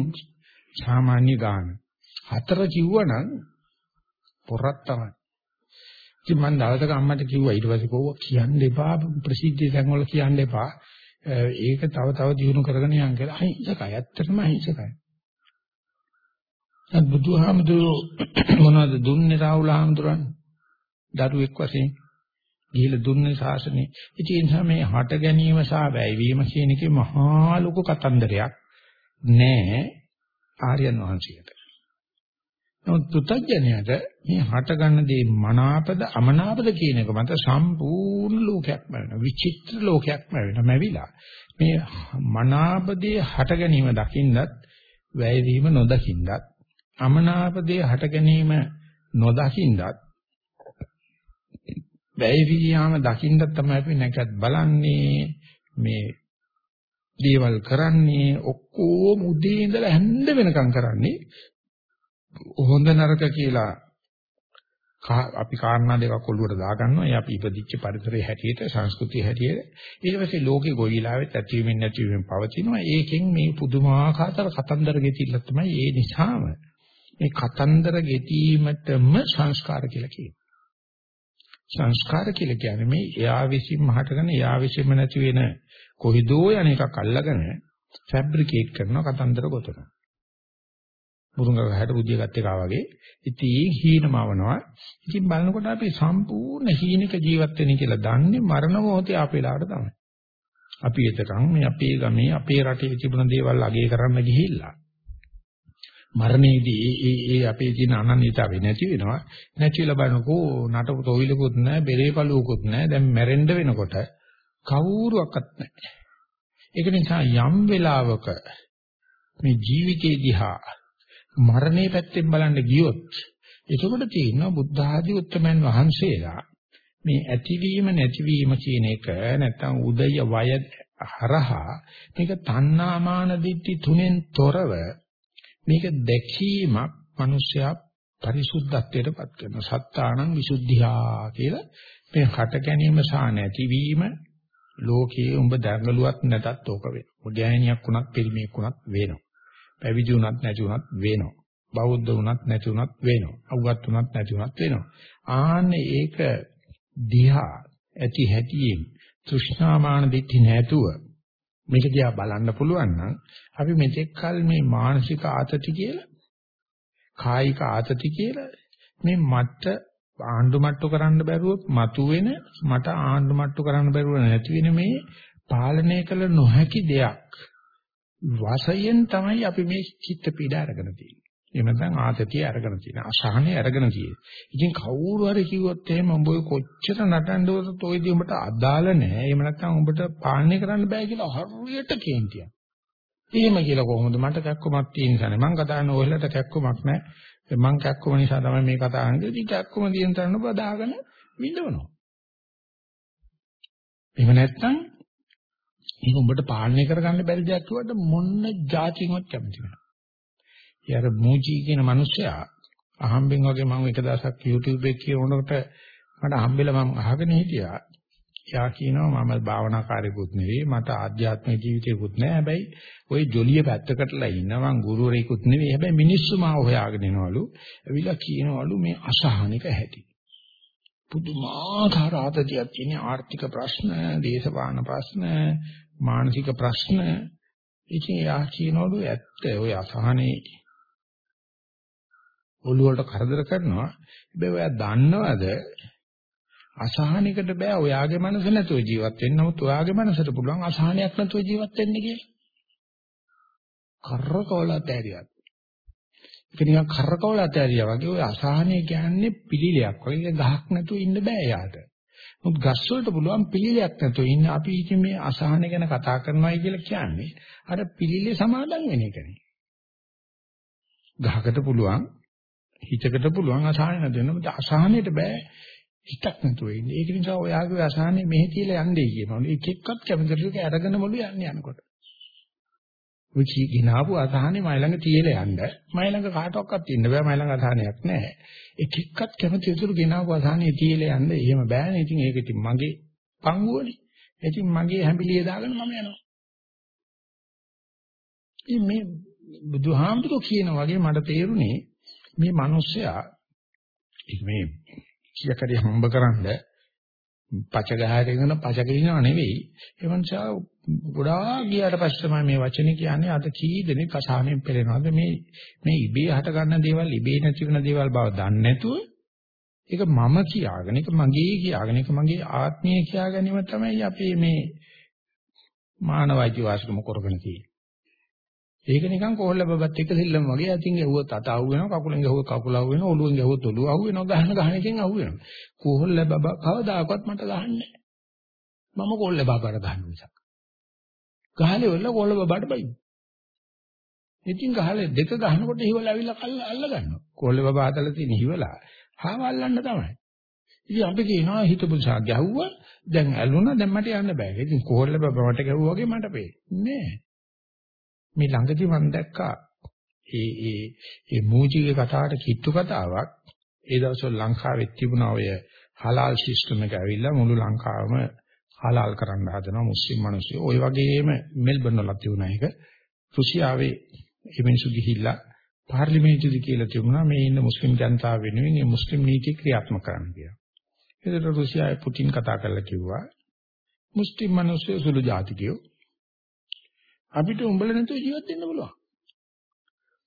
සාමාන්‍ය ගාන. හතර කිව්වනම් පොරක් තමයි. ඉතින් මම දවසක අම්මට කිව්වා ඊට පස්සේ කොහොම කියන්න එපා ප්‍රසිද්ධ තැන් වල කියන්න එපා. ඒක තව තව දියුණු කරගෙන යන්න කියලා. අහිංසකයි. ඇත්තටම අහිංසකයි. දැන් බුදුහාමුදුරුවෝ මොනවද දුන්නේ රාහුල හාමුදුරන්? දරුවෙක් වශයෙන් ගිහිල්ලා දුන්නේ ශාසනේ. ඉතින් ඒ නිසා මේ හට ගැනීම සහ වැයවීම කියන එකේ මහා ලොකු කතන්දරයක් නෑ ආර්යයන් වහන්සේට. නමුත් පුතඥයට මේ හට ගන්න දේ මනාපද අමනාපද කියන එක මත සම්පූර්ණ ලෝකයක්ම වෙනවා. විචිත්‍ර ලෝකයක්ම වෙනවා. මැවිලා. මේ මනාපදේ හට ගැනීම දකින්නත් වැයවීම නොදකින්නත් අමනාපදේ හට ගැනීම නොදකින්නත් වැයවියාම දකින්නත් තමයි අපි නැකත් බලන්නේ මේ දේවල් කරන්නේ ඔක්කොම උදේ ඉඳලා හැන්ද වෙනකම් කරන්නේ හොඳ නරක කියලා අපි කාරණා දෙකක් ඔළුවට දාගන්නවා. ඒ අපි ඉපදිච්ච පරිසරයේ හැටියට, සංස්කෘතිය හැටියට. ඊට පස්සේ ලෝකේ ගොවිලාවෙත් ඇතිවීමෙන් නැතිවීමෙන් පවතිනවා. ඒකෙන් මේ පුදුමාකාර කතන්දර ගෙතිල්ල තමයි ඒ නිසාම මේ කතන්දර ගෙතීමටම සංස්කාර කියලා කියනවා. සංස්කාර කියලා කියන්නේ මේ එයා විසින්ම හටගෙන එයා විසින්ම නැති වෙන කොහිදෝ යන එකක් අල්ලගෙන ෆැබ්‍රිකේට් කරන කතන්දර ගොතනවා. මුරුංග ගහට බුදිය ගත්ත එකා වගේ ඉතින් හීනමවනවා. ඉතින් බලනකොට අපි සම්පූර්ණ හීනක ජීවත් වෙන්නේ කියලා දන්නේ මරණ මොහොතේ ආපෙලාට තමයි. අපි එතකන් මේ අපේ ගමේ අපේ රටේ තිබුණ දේවල් අගය කරන්න ගිහිල්ලා මරණයේදී ඒ ඒ අපේ තියෙන අනන්‍යතාවය නැති වෙනවා. නැතිලා බලනකෝ නටපු තොවිලකුත් නැහැ, බෙරේපලුවකුත් නැහැ. දැන් මැරෙන්න වෙනකොට කවුරුවක්වත් නැහැ. ඒක නිසා යම් වෙලාවක මේ ජීවිතේ දිහා මරණය පැත්තෙන් බලන්න ගියොත් එතකොට තියෙනවා බුද්ධ ආදී උත්තමයන් වහන්සේලා මේ ඇතිවීම නැතිවීම කියන එක නැත්තම් උදය වය හරහා මේක තණ්හාමාන දිට්ඨි තුනෙන් තොරව මේක දැකීමක් මිනිස්සයා පරිසුද්ධත්වයට පත් කරන සත්තානං විසුද්ධියා කියලා මේ හට ගැනීම සහ නැතිවීම ලෝකයේ උඹ දඟලුවත් නැතත් ඕක වෙනවා. ගෑණියක් වුණත් පිරිමියෙක් වුණත් වෙනවා. පැවිදි වුණත් නැති වුණත් වෙනවා. බෞද්ධ වුණත් නැති වුණත් වෙනවා. අවුවත් වුණත් නැති වුණත් වෙනවා. ආන්නේ ඒක දිහා ඇති හැටියෙන් තෘෂ්ණාමාන දිටි නැතුව මේක දිහා බලන්න පුළුවන් නම් අපි මෙතෙක් කල මේ මානසික ආතති කියලා කායික ආතති කියලා මේ මට ආණ්ඩු මට්ටු කරන්න බැරුව මතුවෙන මට ආණ්ඩු මට්ටු කරන්න බැරුව නැති වෙන මේ පාලනය කළ නොහැකි දෙයක් වාසයෙන් තමයි අපි මේ චිත්ත පීඩ අරගෙන තියෙන්නේ. එහෙම නැත්නම් ආතතිය අරගෙන තියෙන අසහනය අරගෙන තියෙන. ඉතින් කවුරු හරි කිව්වොත් එහෙම උඹ කොච්චර නටනවද toyදී උඹට අදාළ නැහැ. එහෙම නැත්නම් උඹට පාලනය කරන්න බෑ කියලා හරියට කේන්තියක්. එහෙම කියලා කොහොමද මට කැක්කමක් තියෙන නිසා මම කතා කරන ඔයලට කැක්කමක් නැහැ. මං කැක්කම නිසා තමයි මේ කතා කරන්නේ. ඉතින් කැක්කම දින තරන බදාගෙන විඳවනවා. එහෙම නැත්නම් මේක උඹට පාලනය කරගන්න බැරි දෙයක් කිව්වට මොන්න જાතිමත් කැමති වෙනවා. ඒ අර මූජී කියන මිනිස්සයා අහම්බෙන් වගේ මම එක දවසක් YouTube එකේ කියනකොට මට හම්බෙලා මම අහගෙන හිටියා. එයා කියනවා මම භාවනාකාරයෙකුත් නෙවෙයි මට ආධ්‍යාත්මික ජීවිතයකුත් නෑ හැබැයි ওই ජොලිය පැත්තකටලා ඉන්නවා මං ගුරුවරයෙකුත් නෙවෙයි හැබැයි මිනිස්සු මාව හොයාගෙන එනවලු ඇවිල්ලා කියනවලු මේ අසහනික හැටි පුදුමාකාර ආතතියක් තියෙන ආර්ථික ප්‍රශ්න, දේශපාලන ප්‍රශ්න, මානසික ප්‍රශ්න. ඉතින් යා කියනවලු ඇත්ත ඔය අසහනේ ඔළුව වලට කරදර කරනවා. හැබැයි ඔයා දන්නවද අසහනයකට බෑ ඔයාගේ මනස නැතුව ජීවත් වෙන්න. නමුත් ඔයාගේ මනසට පුළුවන් අසහනයක් නැතුව ජීවත් වෙන්න කියලා. කරකවලත් ඇරියක්. ඒක නිකන් කරකවලත් ඇරියා වගේ ඔය අසහනය කියන්නේ පිළිලයක් වගේ ගහක් නැතුව ඉන්න බෑ යාට. මුත් ගස් වලට පුළුවන් පිළිලයක් නැතුව ඉන්න අපි ඉතින් මේ අසහන ගැන කතා කරනවායි කියලා කියන්නේ අර පිළිලේ සමාදන් වෙන එකනේ. ගහකට පුළුවන් හිතකට පුළුවන් අසහන නැති වෙන අසහනයට බෑ හිතක් නැතුව ඉන්නේ. ඒක නිසා ඔයාගේ අසහනේ මෙහෙ තියලා යන්නේ කියනවා. ඒක එක්කත් කැමතිලක අරගෙන මොළු යන්නේ යනකොට. ඔය කිනාපු අසහනේ මයි ළඟ තියලා යන්න. මයි ළඟ කාටවත් ඉන්න බෑ. මයි ළඟ අසහනයක් නැහැ. ඒක එක්කත් කැමති උතුරු කිනාපු අසහනේ තියලා යන්න. එහෙම බෑනේ. ඉතින් ඒක ඉතින් මගේ පංගුවනේ. ඉතින් මගේ හැඹිලිය දාගෙන මම යනවා. ඉතින් මේ බුදුහාමුදුරුවෝ කියන වගේ මට තේරුනේ මේ මිනිස්සයා මේ කීයකදී හම්බ කරන්න පච ගහයට ඉඳන පච කියනව නෙවෙයි ඒ මනුස්සයා ගොඩාක් ගියාට පස්සේ තමයි මේ වචනේ කියන්නේ අද කී දෙනෙක් අසහනෙන් පෙළෙනවද? මේ මේ ඉබේ හට ගන්න දේවල් ඉබේ නැති වෙන දේවල් බව දන්නේ නැතුව ඒක මම කියාගෙන ඒක මගේ කියාගෙන ඒක මගේ ආත්මීය කියාගැනීම තමයි අපි මේ මානවයික වාසිකම කරගෙන තියෙන්නේ. ඒක නිකන් කොහොල්ල බබත් එක්ක සෙල්ලම් වගේ අතින් ගැහුවොත් අත අහු වෙනවා කකුලෙන් ගැහුවොත් කකුල අහු වෙනවා ඔළුවෙන් ගැහුවොත් ඔළුව අහු වෙනවා ගහන ගහන එකෙන් අහු වෙනවා කොහොල්ල බබ කවදාකවත් මට ගහන්නේ මම කොහොල්ල බබට ගහන නිසා ගහලේ වල කොහොල්ල බබට බයි ඉතින් ගහලේ දෙක ගහනකොට හිවල ඇවිල්ලා කල්ල අල්ල ගන්නවා. කොහොල්ල බබ හදලා තියෙන හිවලා හාව අල්ලන්න තමයි. ඉතින් අපි කියනවා හිතපු සා ගැහුවා දැන් ඇලුනා දැන් මට යන්න බෑ. ඉතින් කොහොල්ල බබ මට ගැහුවා වගේ මට පේන්නේ නෑ. මේ ළඟදී මම දැක්කා. ඒ ඒ ඒ මූජිගේ කතාවට කිට්ටු කතාවක්. ඒ දවස්වල ලංකාවේ තිබුණා ඔය හලාල් සිස්ටම් එක ඇවිල්ලා මුළු ලංකාවම හලාල් කරන්න හදනවා මුස්ලිම් මිනිස්සු. ওই වගේම මෙල්බන් වල තිබුණා ඒක. රුසියාවේ මේ මිනිස්සු ගිහිල්ලා පාර්ලිමේන්තුවේ කියලා තිබුණා මේ ඉන්න මුස්ලිම් ජනතාව වෙනුවෙන් මේ මුස්ලිම් නීති ක්‍රියාත්මක කරන්න කියලා. ඒකට රුසියාවේ පුටින් කතා කරලා කිව්වා මුස්ලිම් මිනිස්සු සුළු ජාතිකයෝ අපිට උඹල නැතුව ජීවත් වෙන්න පුළුවන්.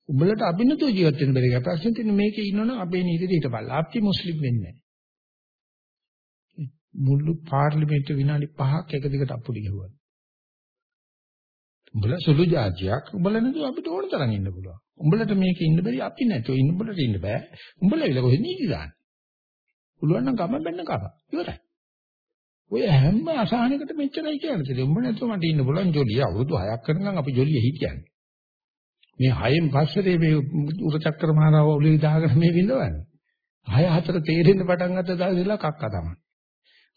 උඹලට අපි නැතුව ජීවත් වෙන්න බැරි එක. ප්‍රශ්නේ තියෙන්නේ මේකේ ඉන්නවනම් අපේ නීතියට හිටපල්ලා. අපි මුස්ලිම් වෙන්නේ නැහැ. මුළු පාර්ලිමේන්තුව විනාඩි 5ක් එක දිගට අප්පුඩි ගහුවා. උඹලා සුළු જાතියක් උඹලා නැතුව අපිට ඕන තරම් ඉන්න පුළුවන්. උඹලට මේක ඉන්න බැරි අපි නැතුව ඉන්න උඹලට ඉන්න බෑ. උඹලා ඉල කොහෙද නීති දාන්නේ? පුළුවන් නම් ගම බැන්න කප. ඉවරයි. ඔය හැම අසහනයකට මෙච්චරයි කියන්නේ. උඹ නැතුව මට ඉන්න පුළුවන් ජොලිය අවුරුදු 6ක් කරනකම් අපි ජොලිය හිටියන්නේ. මේ හයෙන් පස්සේ මේ උරචක්‍ර මහරව උලේ දාගෙන මේ විඳවන්නේ. හය හතර තේරෙන්න පටන් ගත්ත දවසේලා කක්ක තමයි.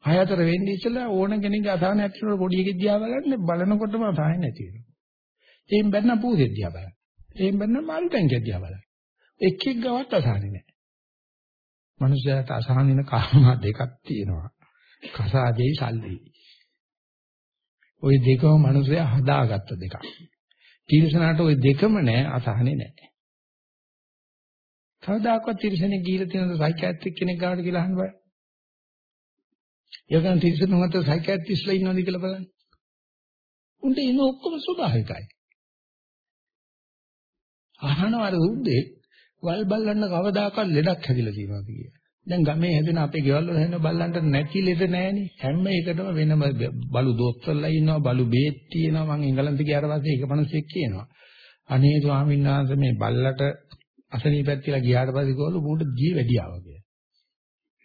හය හතර වෙන්නේ ඉස්සෙල්ලා ඕන කෙනෙක්ගේ අසහනයක් කරන පොඩි එකෙක් දිහා බලන්න බලනකොටම අසහන නැති වෙනවා. එයින් බැන්න පූසෙක් දිහා බලන්න. එයින් බැන්න මාළු ටැංකියක් දිහා බලන්න. එක් එක් ගවත් අසහනේ නැහැ. මනුස්සයාට අසහනින කාම දෙකක් තියෙනවා. කසාදේ සල්ලි. ওই දෙකම මනුස්සයා හදාගත්ත දෙකක්. තිරසනාට ওই දෙකම නැහැ අසහනේ නැහැ. කවදාකවත් තිරසනේ ගිහිලා තියෙනද සයිකියාට්‍රික් කෙනෙක් ගාවට කියලා අහන්න බෑ. යකන් තිරසන මත සයිකියාට්‍රිස්ලා ඉන්නවද කියලා බලන්න. උන්ට ඉන්න ඔක්කොම ස්වභාවිකයි. අහනවර උද්දේ වල් බල්ලන්න කවදාකවත් ලෙඩක් හැදිලා තියෙනවද කියලා. දැන් ගමේ හැදෙන අපේ ගෙවල් වල හැදෙන බල්ලන්ට නැති ලෙඩ නැහෙනේ. හැම එකටම වෙනම බලු දොස්තරලා ඉන්නවා, බලු බේත් තියෙනවා. මං එංගලන්තේ ගියාට පස්සේ එක මිනිහෙක් කියනවා. අනේ ස්වාමීන් වහන්සේ මේ බල්ලට අසනීපයක් කියලා ගියාට පස්සේ කිව්වලු මූට ජී වැඩියාව කියලා.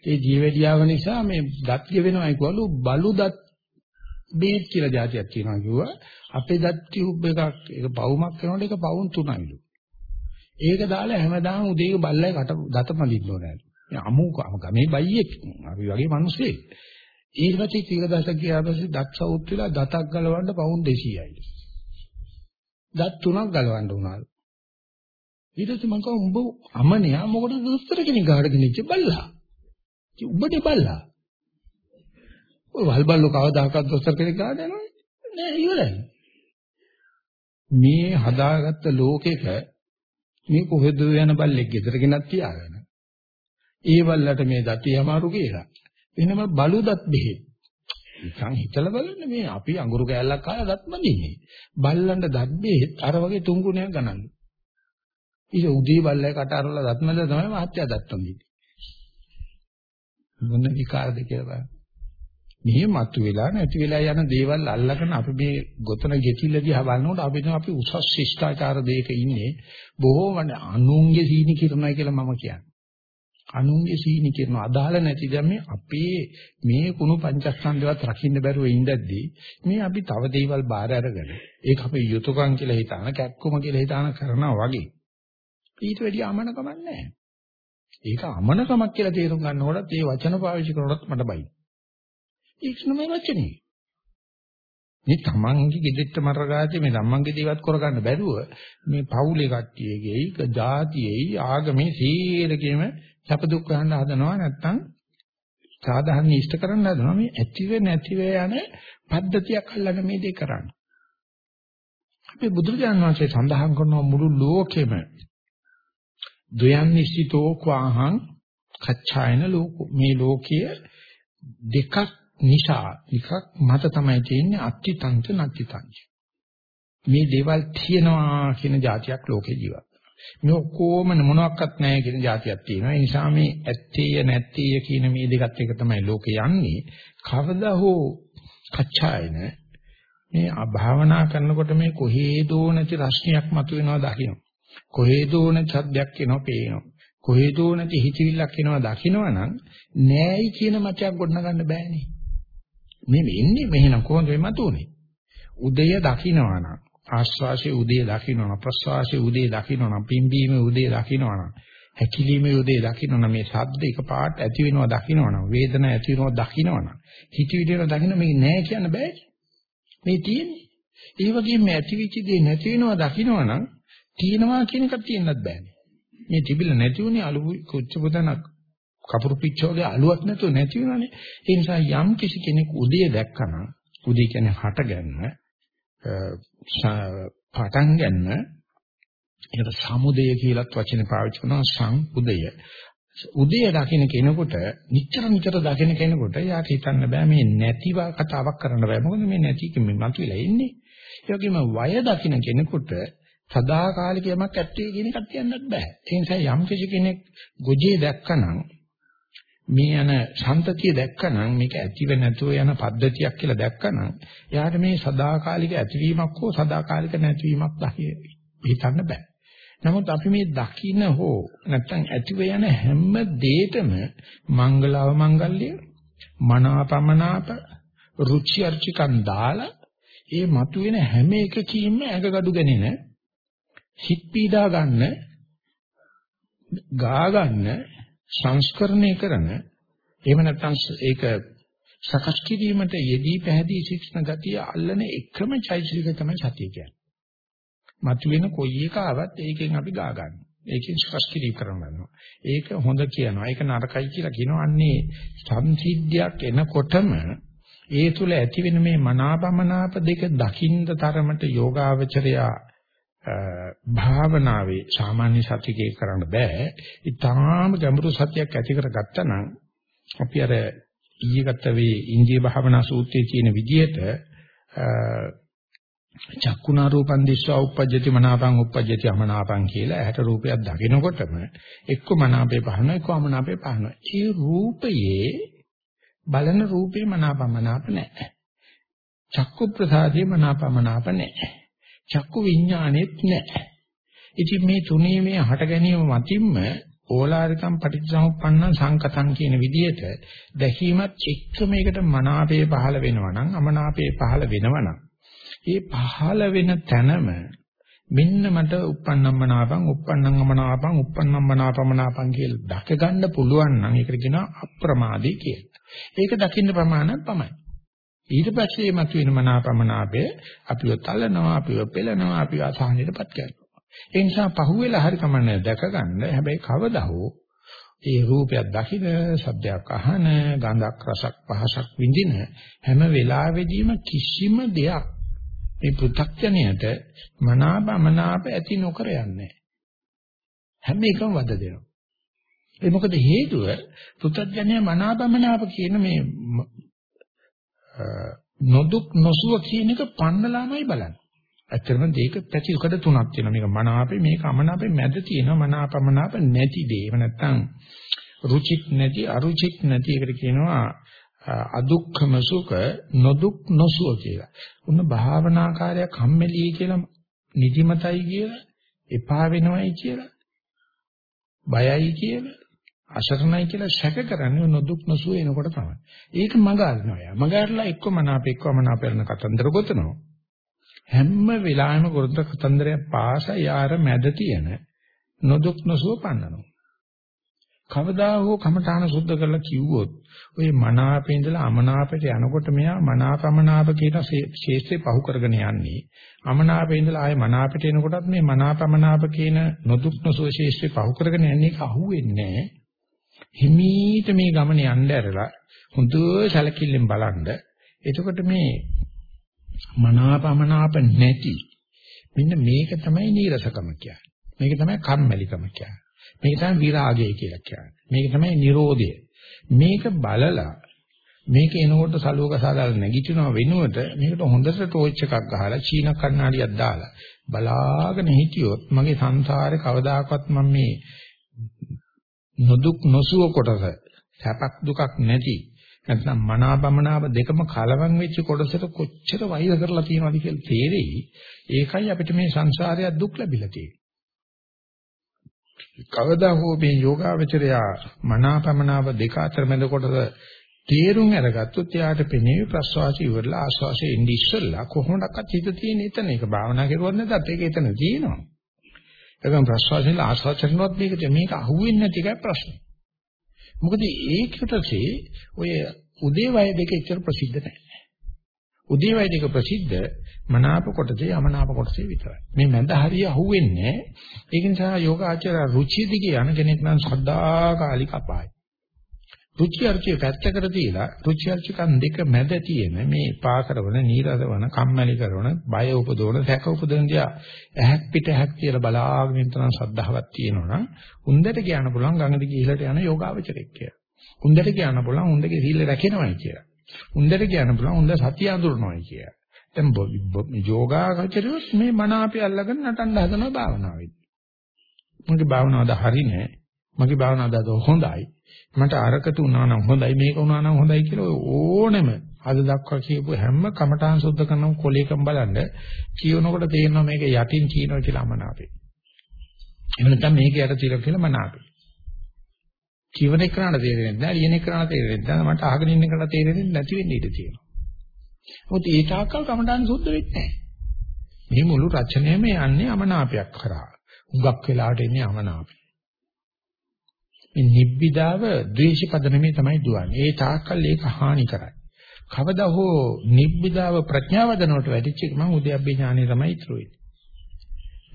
ඒ ජී වැඩියාව නිසා මේ දත් ගෙවෙනවායි කිව්වලු බලු දත් බේත් කියලා જાතියක් තියෙනවා කිව්වා. අපේ දත් ටියුබ් එකක් ඒක පවුමක් කරනකොට ඒක පවුන් 3යිලු. ඒක දාලා හැමදාම උදේ බල්ලයි කට දත මලින්න ඕනෑලු. අමු ගමේ බයියෙක් අපි වගේ මිනිස්සෙක්. ඊට පස්සේ කීලදස ගියා පස්සේ දත් සවුත් වෙලා දතක් ගලවන්න පවුන් 200යි. දත් තුනක් ගලවන්න උනාලු. ඊට පස්සේ මං කිව්වා උඹ අමනියා මොකටද දොස්තර කෙනෙක් ගහට ගෙනිච්ච බල්ලා. උඹට බල්ලා. ඔය වල් බල්ලෝ කවදාකවත් දොස්තර කෙනෙක් ගහට යනවද? නෑ ඉවරයි. මේ හදාගත්ත ලෝකෙක මේ කොහෙද යන බල්ලෙක් ගෙදර ගෙනත් තියාගෙන ඒ වල්ලට මේ දතිය අමාරු කියලා. වෙනම බලු දත් බෙහෙත්. නිකන් හිතලා බලන්න මේ අපි අඟුරු කෑල්ලක් කාලා දත් මදින්නේ. බල්ලන්ට දත් බෙහෙත් අර වගේ තුන් ගුණයක් ගන්නලු. ඊට උදේ බල්ලයි කට අරලා දත් මැද තමයි මහත්ය දත් මදින්නේ. මොන විකාරද කියලා බලන්න. මෙහි මතු වෙලා නැති වෙලා යන දේවල් අල්ලගෙන අපි මේ ගොතන ගෙතිල්ල දිහා බලනකොට අපි තමයි අපි උසස් ශිෂ්ටාචාර දෙයක ඉන්නේ බොහෝම අනුන්ගේ සීනි කිරණයි කියලා මම කියන්නේ. අනුන්ගේ සීනි කරන අදාළ නැති දැන් මේ අපේ මේ කුණු පංචස්කන්ධවත් රකින්න බැරුව ඉඳද්දී මේ අපි තව දේවල් බාර අරගෙන ඒක අපේ යුතුයකම් කියලා හිතාන කැක්කම කියලා හිතාන කරනවා වගේ ඊට වැඩිය අමනකමක් නැහැ. ඒක අමනකමක් කියලා තේරුම් ගන්නකොටත් ඒ වචන පාවිච්චි කරනකොටත් මට බයි. ඒක නෙමෙයි වචනේ. මේ තමන්ගේ ගෙදෙට්ට මරගාතේ මේ ධම්මංගේ දේවත් කරගන්න බැරුව මේ පවුලේ කට්ටියගේ ජාතියේ ආගමේ සීරකෙම සැප දුක් ගන්න හදනවා නැත්නම් සාධාරණ ඉෂ්ට කරන්න හදනවා මේ ඇතිව නැතිව යන පද්ධතියක් අල්ලගෙන මේ දේ කරන්නේ. අපි බුදුරජාණන් වහන්සේ සඳහන් කරන මුළු ලෝකෙම ද්වයන් නිශ්චිතෝ කවහං කච්චායන ලෝක මේ ලෝකයේ දෙකක් නිසා එකක් මත තමයි තියෙන්නේ අත්‍ත්‍යංච නත්‍ත්‍යංච මේ දේවල් තියෙනවා කියන જાතියක් ලෝකේ ජීවත් මේ ඔක්කොම මොනවත් නැහැ කියන જાතියක් තියෙනවා. ඒ නිසා මේ ඇත්තේය නැත්තේය කියන මේ දෙකත් එක තමයි ලෝකේ යන්නේ. කවදා හෝ කච්චායන මේ භාවනා කරනකොට මේ කොහේදෝ නැති රශ්මියක් මතුවෙනවා දකින්න. කොහේදෝ නැති සද්දයක් එනවා පේනවා. කොහේදෝ නැති හිතවිල්ලක් එනවා දකින්නවනම් නෑයි කියන මතයක් ගොඩනගන්න බෑනේ. මේ වෙන්නේ මෙහෙනම් කොහොමද මේ මතුනේ? උදය දකින්නවනම් ආශ්වාසයේ උදේ දකින්නවා ප්‍රශ්වාසයේ උදේ දකින්නවා පිම්බීමේ උදේ දකින්නවා හැකිලීමේ උදේ දකින්නවා මේ ශබ්ද එකපාරට ඇති වෙනවා දකින්නවා වේදනාව ඇති වෙනවා දකින්නවා හිතවිලින දකින්න මේ නෑ කියන්න බෑ මේ තියෙන්නේ ඒ වගේම මේ ඇතිවිච්ච දේ නැති වෙනවා දකින්නවා තියෙනවා කියන එකක් තියෙන්නත් බෑනේ මේ තිබිලා නැති උනේ අලු කුච්ච පුතනක් කපුරු පිච්චෝගේ අලුවක් නැතුව නැති වෙනවානේ ඒ නිසා යම් කිසි කෙනෙක් උදේ දැක්කම උදේ කියන්නේ හටගන්න පටන් ගන්න ඒකට සමුදය කියලත් වචන පාවිච්චි කරනවා සංඋදය. උදය දකින්න කෙනෙකුට නිතර නිතර දකින්න කෙනෙකුට යාට හිතන්න බෑ මේ නැතිව කතාවක් කරන්න බෑ. මොකද මේ නැති කෙනෙක් මතුවලා ඉන්නේ. ඒ වගේම වය දකින්න කෙනෙකුට සදාකාලික යමක් ඇත්තේ කියන එකක් කියන්නත් බෑ. ඒ නිසා යම් කෙනෙක් ගොජේ දැක්කනම් මේ යන සම්තතිය දැක්කනම් මේක ඇතිව නැතුව යන පද්ධතියක් කියලා දැක්කනම් එයාට මේ සදාකාලික ඇතිවීමක් හෝ සදාකාලික නැතිවීමක් දකිය හිතන්න බෑ. නමුත් අපි මේ දකින්න හෝ නැත්තම් ඇතිව යන හැම දෙයකම මංගලව මංගල්‍ය මනාපමනාප රුචි අරුචිකන් දාලා ඒ මතුවෙන හැම එකකින්ම ඇඟගඩු ගැනෙන හිත පීඩා ගන්න ගා ගන්න සංස්කරණය කරන එහෙම නැත්නම් ඒක සකස් කිරීමට යෙදී පැහැදී ශික්ෂණ ගතිය අල්ලන එකම චෛතසික තමයි සතිය කියන්නේ. මතුවෙන කොයි එක ආවත් ඒකෙන් අපි ගා ගන්නවා. ඒකෙන් සකස් කිරීම කරනවා. ඒක හොඳ කියනවා. ඒක නරකයි කියලා කියනවා. අන්නේ සංසිද්ධියක් එනකොටම ඒ තුල ඇති වෙන මේ මනාපමනාප දෙක දකින්න තරමට යෝගාවචරයා භාවනාවේ සාමාන්‍ය සතියේ කරන්න බෑ. ඊටාම ගැඹුරු සතියක් ඇති කරගත්තා නම් අපි අර ඊයේ ගත්ත වේ ඉන්දිය භාවනා සූත්‍රයේ තියෙන විදිහට චක්කුණා රූපං දිස්වා උපජ්ජති මනාපං උපජ්ජති අමනාපං කියලා ඇහැට රූපයක් දකිනකොටම එක්ක මනාපේ පහන එක්ක අමනාපේ පහන. ඒ රූපයේ බලන රූපේ මනාපමනාප නැහැ. චක්කු ප්‍රසාදේ මනාපමනාප නැහැ. චක්කු විඥානෙත් නැහැ. ඉතින් මේ තුනේ මේ හට ගැනීම මතින්ම ඕලාරිකම් පටිච්චසමුප්පන්න සංකතං කියන විදිහට දැකීමත් එක්ක මේකට මනාපේ පහළ වෙනවා නම් අමනාපේ පහළ වෙනවා නම් ඒ පහළ වෙන තැනම මෙන්න මට uppannammanapam uppannammanapam uppannammanapammanapam කියලා දැක ගන්න පුළුවන් නම් ඒකට කියනවා අප්‍රමාදී කියලා. ඒක දකින්න ප්‍රමාණයක් පමණයි. ඊට පස්සේ මතුවෙන මනාපමනාපය අපිව තලනවා, අපිව පෙළනවා, අපිව අසහනයටපත් කරනවා. ඒ නිසා පහුවෙලා හරි කමන්නේ දැක ගන්න. හැබැයි කවදා හෝ ඒ රූපයක් දකින, ශබ්දයක් අහන, ගන්ධක් රසක් පහසක් විඳින හැම වෙලාවෙදීම කිසිම දෙයක් මේ පෘථග්ජනයට මනාපමනාප ඇති නොකර යන්නේ. හැම එකම වද දෙනවා. ඒ මොකද හේතුව පෘථග්ජනය මනාපමනාප කියන මේ නොදුක් නොසුව කියන එක පන්නලාමයි බලන්නේ. ඇත්තටම දෙයක පැතිකඩ තුනක් තියෙනවා. මේක මනාපේ මේක අමනාපේ මැද තියෙනවා මනාපමනාප නැති දේ. එහෙම නැත්නම් රුචිත් නැති අරුචිත් නැති එකට කියනවා අදුක්ඛම සුඛ නොදුක් නොසුව කියලා. උන්න භාවනාකාරයක් හම්මෙලී කියලා නිදිමතයි කියලා එපා වෙනවයි කියලා බයයි කියලා අසරණයි කියලා සැක කරන්නේ නොදුක් නොසුව එනකොට තමයි. ඒක මග අරිනවා යා. මග අරලා එක්ක මනාප එක්ක මනාප කරන කතන්දර ගොතනවා. හැම වෙලාවෙම ගොරත කතන්දරයක් පාස යාර මැද තියෙන නොදුක් නොසුව පන්නනවා. කවදා හෝ කමඨාන සුද්ධ කරලා කිව්වොත් ඔය මනාපේ ඉඳලා අමනාපයට යනකොට මෙයා මනාපමනාප කියන ශේෂ්ත්‍රේ පහු කරගෙන යන්නේ. අමනාපේ ඉඳලා ආයේ මනාපයට එනකොටත් මේ මනාපමනාප කියන නොදුක් නොසුව ශේෂ්ත්‍රේ පහු කරගෙන යන්නේ ඒක අහුවෙන්නේ නැහැ. හිමීට මේ ගමන යන්න ඇරලා හොඳ සැලකිල්ලෙන් බලන්න. එතකොට මේ මනාපමනාප නැති මෙන්න මේක තමයි නීරසකම කියන්නේ. මේක තමයි කම්මැලිකම කියන්නේ. මේක තමයි විරාගය කියලා කියන්නේ. මේක තමයි Nirodha. මේක බලලා මේක එනකොට සලුවක සාදාලා නැගිටිනව වෙනුවට මේකට හොඳට ටෝච් එකක් ගහලා චීන කණ්ණාඩියක් දාලා බලාගෙන හිටියොත් මගේ සංසාරේ කවදාකවත් මම මේ නොදුක් නොසුව කොටස සැපක් දුකක් නැති නැත්නම් මනාපමනාප දෙකම කලවම් වෙච්ච කොටසට කොච්චර වෛර කරලා තියෙනවද කියලා තේරෙයි. ඒකයි අපිට මේ සංසාරය දුක් ලැබිලා තියෙන්නේ. කවදා හෝ මේ යෝගාවචරයා මනාපමනාප දෙක අතර මැද කොටස තේරුම් අරගත්තොත් එයාට පෙනේ ප්‍රසවාසය ඉවරලා ආශ්වාසය එන්නේ ඉස්සෙල්ලා කොහොමඩක්වත් හිත තියෙන එතන. ඒක භාවනා කරුවොත් නැත්නම් ඒක එතන තියෙනවා. ඒකම ප්‍රශ්වාසයෙන් ආශ්වාස කරනවත් මේකට මේක අහුවෙන්නේ නැති එකයි ප්‍රශ්නේ. මොකද ඒකටසේ ඔය උදේවය දෙක එච්චර ප්‍රසිද්ධ නැහැ. උදේවය දෙක ප්‍රසිද්ධ මනාප කොටසේ අමනාප කොටසේ විතරයි. මේ මැද හරිය අහුවෙන්නේ ඒක නිසා යෝගාචර රුචි දිගේ යන කෙනෙක් නම් සද්දා කාලික අපායි. රුචි අරුචි පැත්තකට තියලා රුචි අරුචිකන් දෙක මැද තියෙන මේ පා කරන නීරසවන කම්මැලි කරන බය උපදවන සැක උපදවන දියා ඇහක් පිට ඇහක් කියලා බලාගෙන ඉන්න තරම් ශ්‍රද්ධාවක් තියෙනවා නම් උන්දට කියන්න පුළුවන් ගඟ දිගේ ඉහළට යන යෝගාවචරෙක් කියලා. උන්දට කියන්න පුළුවන් උන්දගේ සීල රැකෙනවයි කියලා. උන්දට කියන්න පුළුවන් උන්ද සතිය අඳුරනවයි කියලා. දැන් යෝගාවචරයොත් මේ මන අපේ අල්ලගෙන නටන්න හදනවා භාවනාවේදී. මගේ භාවනාවද හරිනේ. මගේ භාවනාවද හොඳයි. මට අරකට උනා නම් හොඳයි මේක උනා නම් හොඳයි කියලා ඕනෙම අද දක්වා කියපු හැම කමඨාන් සුද්ධ කරනම කොලේකම් බලන්න කියනකොට තේරෙනවා මේක යටින් කියනවා කියලා අමනාපේ. එහෙම නැත්නම් මේක යට තියලා කියලා මනාපේ. කියවන එකට තේරෙන්නේ නැහැ, ලියන එකට තේරෙන්නේ නැහැ. මට අහගෙන ඉන්න එකට තේරෙන්නේ නැති වෙන්න ඉඩ තියෙනවා. මොකද ඒ තාක්කල් කමඩාන් සුද්ධ වෙන්නේ නැහැ. මේ මුළු රචනයම යන්නේ අමනාපයක් කරා. හුඟක් වෙලාවට එන්නේ අමනාපය. මේ නිබ්බිදාව ද්වේෂ පදනමේ තමයි දුවන්නේ. ඒ තාක්කල් ඒක හානි කරයි. කවදා හෝ නිබ්බිදාව ප්‍රඥාවදනට වැඩිච්ච එක මම උද්‍යප්පේ ඥානෙ තමයි ඉතුරු වෙන්නේ.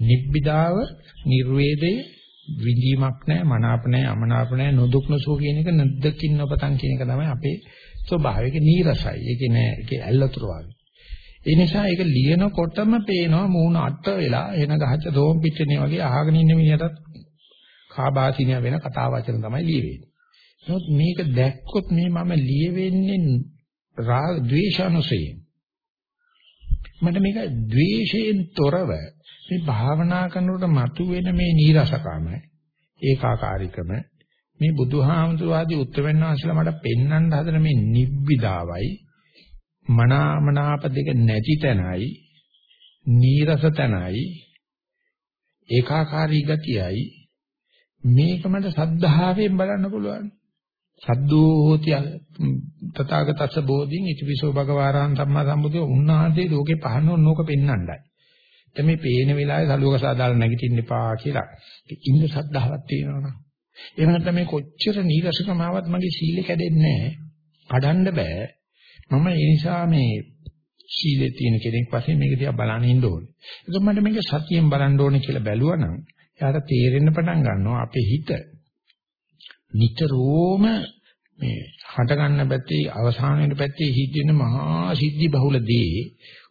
නිබ්බිදාව නිර්වේදයේ විඳීමක් නැහැ, මනාප නැහැ, අමනාප නැහැ, නොදුක් නොසුව කියන එක නැද්දකින් නොපතන් කියන එක තමයි අපේ ස්වභාවික නීරසයි. ඒකේ නෑ ඒකේ ඇල්ලතුරු වගේ. ඒ නිසා ඒක ලියනකොටම පේනවා මූණ අට වෙලා එන ගහච්ච දෝම් පිටිනේ වගේ අහගෙන ඉන්න මිනිහටත් කාබාසිනිය වෙන කතා වචන තමයි ලියවෙන්නේ. නමුත් මේක දැක්කොත් මේ මම ලියවෙන්නේ රාග ද්වේෂානුසයෙන්. මට මේක ද්වේෂයෙන් තොරව මේ භාවනා කරනකොට මතුවෙන මේ නීරසකම ඒකාකාරීකම මේ බුදුහාමුදුරුවෝ ආදී උත්තරවෙන්න වහන්සේලා මට පෙන්වන්න හදන මේ නිබ්බිදාවයි මනාමනාප දෙක නැති තැනයි නීරස තැනයි ඒකාකාරී ගතියයි මේක මට සද්ධාවෙන් බලන්න පුළුවන් සද්දෝ හෝති තථාගතස්ස බෝධින් ඉතිවිසෝ භගවාරාන් සම්මා සම්බුද්ධෝ උන්වහන්සේ ලෝකේ පහන ඕනෝක පෙන්වන්නයි. දැන් මේ පේන වෙලාවේ සලුවක සාදාලා නැගිටින්න එපා කියලා. ඉන්න සද්ධාවක් තියෙනවනේ. එහෙම නැත්නම් මේ කොච්චර නීරසකම ආවත් මගේ සීලය කැඩෙන්නේ නැහැ. කඩන්න බෑ. මම ඒ නිසා මේ සීලේ තියෙන කෙනෙක් වශයෙන් මේක දිහා බලන්න ඉන්න ඕනේ. ඒක මට මේක සතියෙන් බලන්න ඕනේ කියලා බැලුවනම් එයාට තේරෙන්න පටන් ගන්නවා අපේ හිත. නිතරම මේ හට ගන්න පැත්තේ අවසාන වෙන පැත්තේ හිටින මහා සිද්ධි බහුල දේ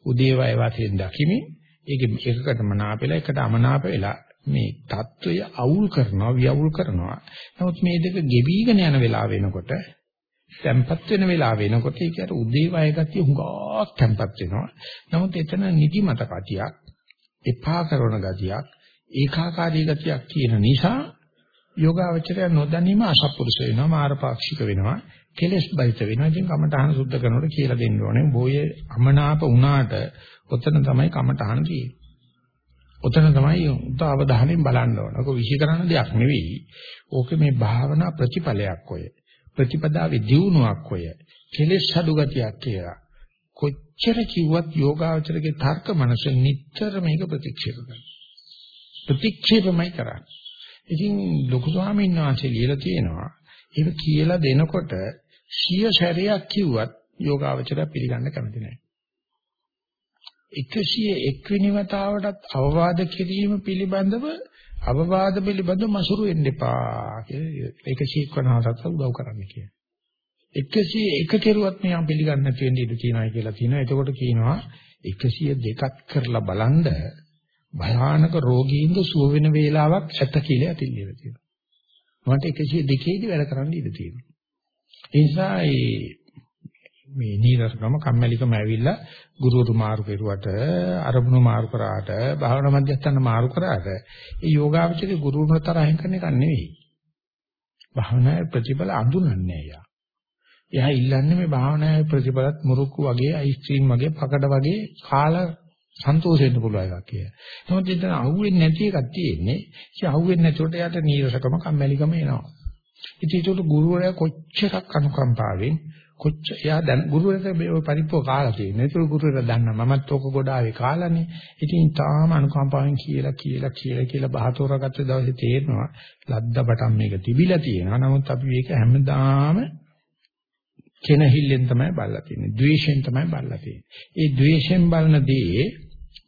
උදේවය වශයෙන් දකිමින් ඒක එකකට මනාපෙලා එකට අමනාප වෙලා මේ தত্ত্বය අවුල් කරනවා වියවුල් කරනවා. නමුත් මේ දෙක ගෙවිගෙන යන වෙලාව වෙනකොට තැම්පත් වෙන වෙලාව වෙනකොට ඒ කියන්නේ උදේවය ගතිය හුඟක් තැම්පත් වෙනවා. නමුත් එතන නිදිමත කතියක් එපා කරන ගතියක් ඒකාකාරී ගතියක් තියෙන නිසා යෝගාවචරය නොදැනීම අසපුරුෂ වෙනවා, මාරපාක්ෂික වෙනවා, කෙලස් බයිත වෙනවා. ඉතින් කමඨහන සුද්ධ කරනකොට කියලා දෙන්න ඕනේ. බොයේ අමනාප වුණාට ඔතන තමයි කමඨහන තියෙන්නේ. ඔතන තමයි උත අවධානයෙන් බලන්න ඕන. ඔක විශ්ීකරණ දෙයක් නෙවෙයි. ඕකේ මේ භාවනා ප්‍රතිඵලයක් ඔය. ප්‍රතිපදාවේ දියුණුවක් ඔය. කෙලෙස් අඩු ගතියක් කියලා. කොච්චර කිව්වත් යෝගාවචරගේ තර්ක මනස නිතර මේක ප්‍රතික්ෂේප කරනවා. ප්‍රතික්ෂේපමයි කරන්නේ. ඉතින් ලොකු ස්වාමීන් වහන්සේ ලියලා තියෙනවා ඒක කියලා දෙනකොට සිය සැරයක් කිව්වත් යෝගාවචරය පිළිගන්න කැමති නැහැ. 101 වෙනි වතාවටත් අවවාද කිරීම පිළිබඳව අවවාද පිළිබඳව මසුරු වෙන්න එපා කියලා 101 උදව් කරන්න කියලා. 101 කෙරුවත් මෙයා පිළිගන්න නැති වෙන්න ඉඩ තියෙනවා කියලා කියනවා. එතකොට කියනවා 102ක් කරලා බලන්ද භයානක රෝගීන්ද සුව වෙන වේලාවක් ඇත කියලා අතිල්ලේලා තියෙනවා. මට 102 දී වැඩ කරන්න ඉඩ තියෙනවා. ඒ නිසා මේ නීරසකම කම්මැලිකම ඇවිල්ලා ගුරුවරු මාරු කෙරුවට අරමුණු මාරු කරාට භාවනා මධ්‍යස්ථාන මාරු කරාට ඒ යෝගාවචරයේ ගුරුවරුන්ට තරහින් කරන එක නෙවෙයි. භාවනාවේ ප්‍රතිඵල අඳුනන්නේ යා. එයා ඉල්ලන්නේ මේ භාවනාවේ ප්‍රතිඵලත් මුරුක්කු වගේ අයිස්ක්‍රීම් වගේ පකඩ වගේ කාලා සන්තෝෂ වෙන්න පුළුවන් එකක් කියලා. නමුත් ඉතින් අහුවෙන්නේ නැති එකක් තියෙන්නේ. ඒ අහුවෙන්නේ නැතුවට යට නීරසකම කම්මැලිකම එනවා. ඉතින් ඒකට ගුරුවරයා කොච්චරක් අනුකම්පාවෙන් කොච්චර එයා දැන් ගුරුවරයාට මේ ඔය පරිප්පුව කාලා තියෙනවා. ඒක ගුරුවරයා දන්නා මමත් ඕක ගොඩාවේ කාලානේ. ඉතින් තාම අනුකම්පාවෙන් කියලා කියලා කියලා කියලා බහතෝරාගත්ත දවසේ තේරෙනවා ලද්දපටම් මේක තිබිලා තියෙනවා. නමුත් අපි මේක හැමදාම කෙනහිල්ලෙන් තමයි බලලා තියෙන්නේ. ද්වේෂයෙන් තමයි බලලා තියෙන්නේ. ඒ ද්වේෂයෙන් බලන දේ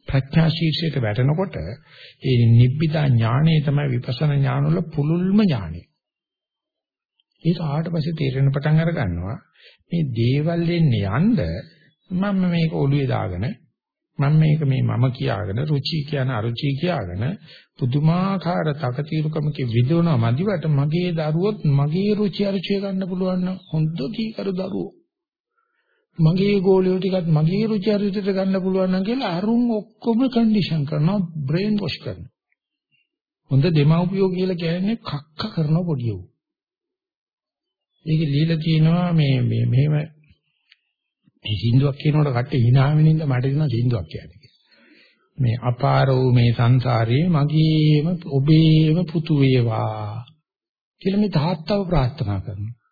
ප්‍රඥා ශීර්ෂයට වැටෙනකොට ඒ නිබ්බිදා ඥානය තමයි විපස්සනා ඥාන වල පුළුල්ම ඥානය. ඒක ආවට පස්සේ තේරෙන පටන් අර ගන්නවා මේ දේවල් එන්නේ යන්න මම මේක ඔළුවේ දාගෙන මම මේක මේ මම කියාගෙන රුචි කියන අරුචි කියාගෙන පුදුමාකාර තකතිරුකමක විදවනවා මදිවට මගේ දරුවොත් මගේ රුචි අරුචිය ගන්න පුළුවන් නම් හොඳ කීකරු දරුවෝ මගේ ගෝලියෝ ටිකත් මගේ රුචි අරුචියට ගන්න පුළුවන් නම් කියලා අරුන් ඔක්කොම කන්ඩිෂන් කරනවා බ්‍රේන් වොෂ් කරනවා හොඳ දෙමව්පියෝ කියලා කියන්නේ කක්ක කරන පොඩියෝ ඒක লীලා තියෙනවා මේ මේ මෙහෙම මේ සින්දුවක් කියනකොට කට්ටිය hina වෙනින්ද මට දෙනවා සින්දුවක් කියන්නේ කියලා. මේ අපාර වූ මේ සංසාරයේ මගේම ඔබේම පුතු වේවා කියලා මේ තාත්තව ප්‍රාර්ථනා කරනවා.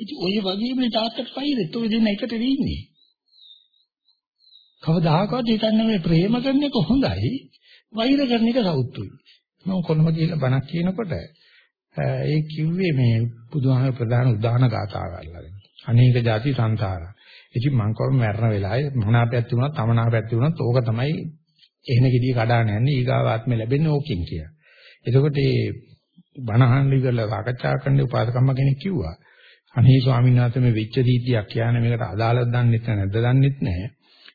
ඉතින් ඔය වගේ මේ තාත්තට පයිරෙත් ඔය දෙන්න එකට ඉන්නේ. කවදාකවත් හිතන්නේ මේ ප්‍රේම කරන එක හොඳයි වෛර කරන එක සෞතුයි. මම කොළඹ කියලා බණක් කියනකොට ඒ කිව්වේ මේ බුදුහාම ප්‍රධාන උදාන ගාථාව අල්ලගෙන. අනේක ಜಾති සංසාර. ඉතින් මං කොහොම මරණ වෙලාවේ මනාපයක් තිබුණත් අමනාපයක් තිබුණත් ඕක තමයි එහෙන gediy කඩාන යන්නේ ඊගාව ආත්මෙ ලැබෙන්නේ ඕකින් කියලා. එතකොට මේ බණහන් ඉවරලා සාකච්ඡා කරන්න උපාසකම්ම කෙනෙක් කිව්වා. අනේ ස්වාමීන් වහන්සේ මේ වෙච්ච දීතියක් කියන්නේ මේකට අදාළද දන්නෙත් නැද්ද දන්නෙත් නැහැ.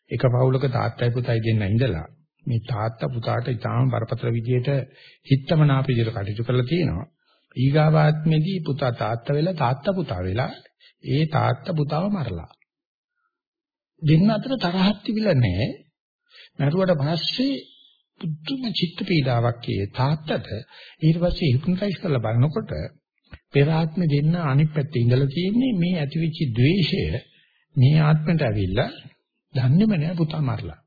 එක පවුලක තාත්තයි පුතයි දෙන්න ඉඳලා මේ තාත්තා පුතාට ඉතාම බරපතල විදියට හිතමනාප විදියට කටයුතු කරලා තියෙනවා. ඊගාවාත්මෙදී පුතා තාත්තා වෙලා තාත්තා පුතා වෙලා ඒ තාත්තා පුතාව මරලා. දෙන්න අතර තරහක් තිබිලා නැහැ. මරුවට පස්සේ පුදුම චිත්ත පීඩාවක් කියේ තාත්තට ඊට පස්සේ හිප්නොටයිස් කරලා බලනකොට පෙර ආත්ම දෙන්න අනිත් පැත්තේ ඉඳලා තියෙන්නේ මේ ඇතිවිච්ච ද්වේෂය මේ ආත්මට ඇවිල්ලා දන්නේම නෑ පුතා මරලා.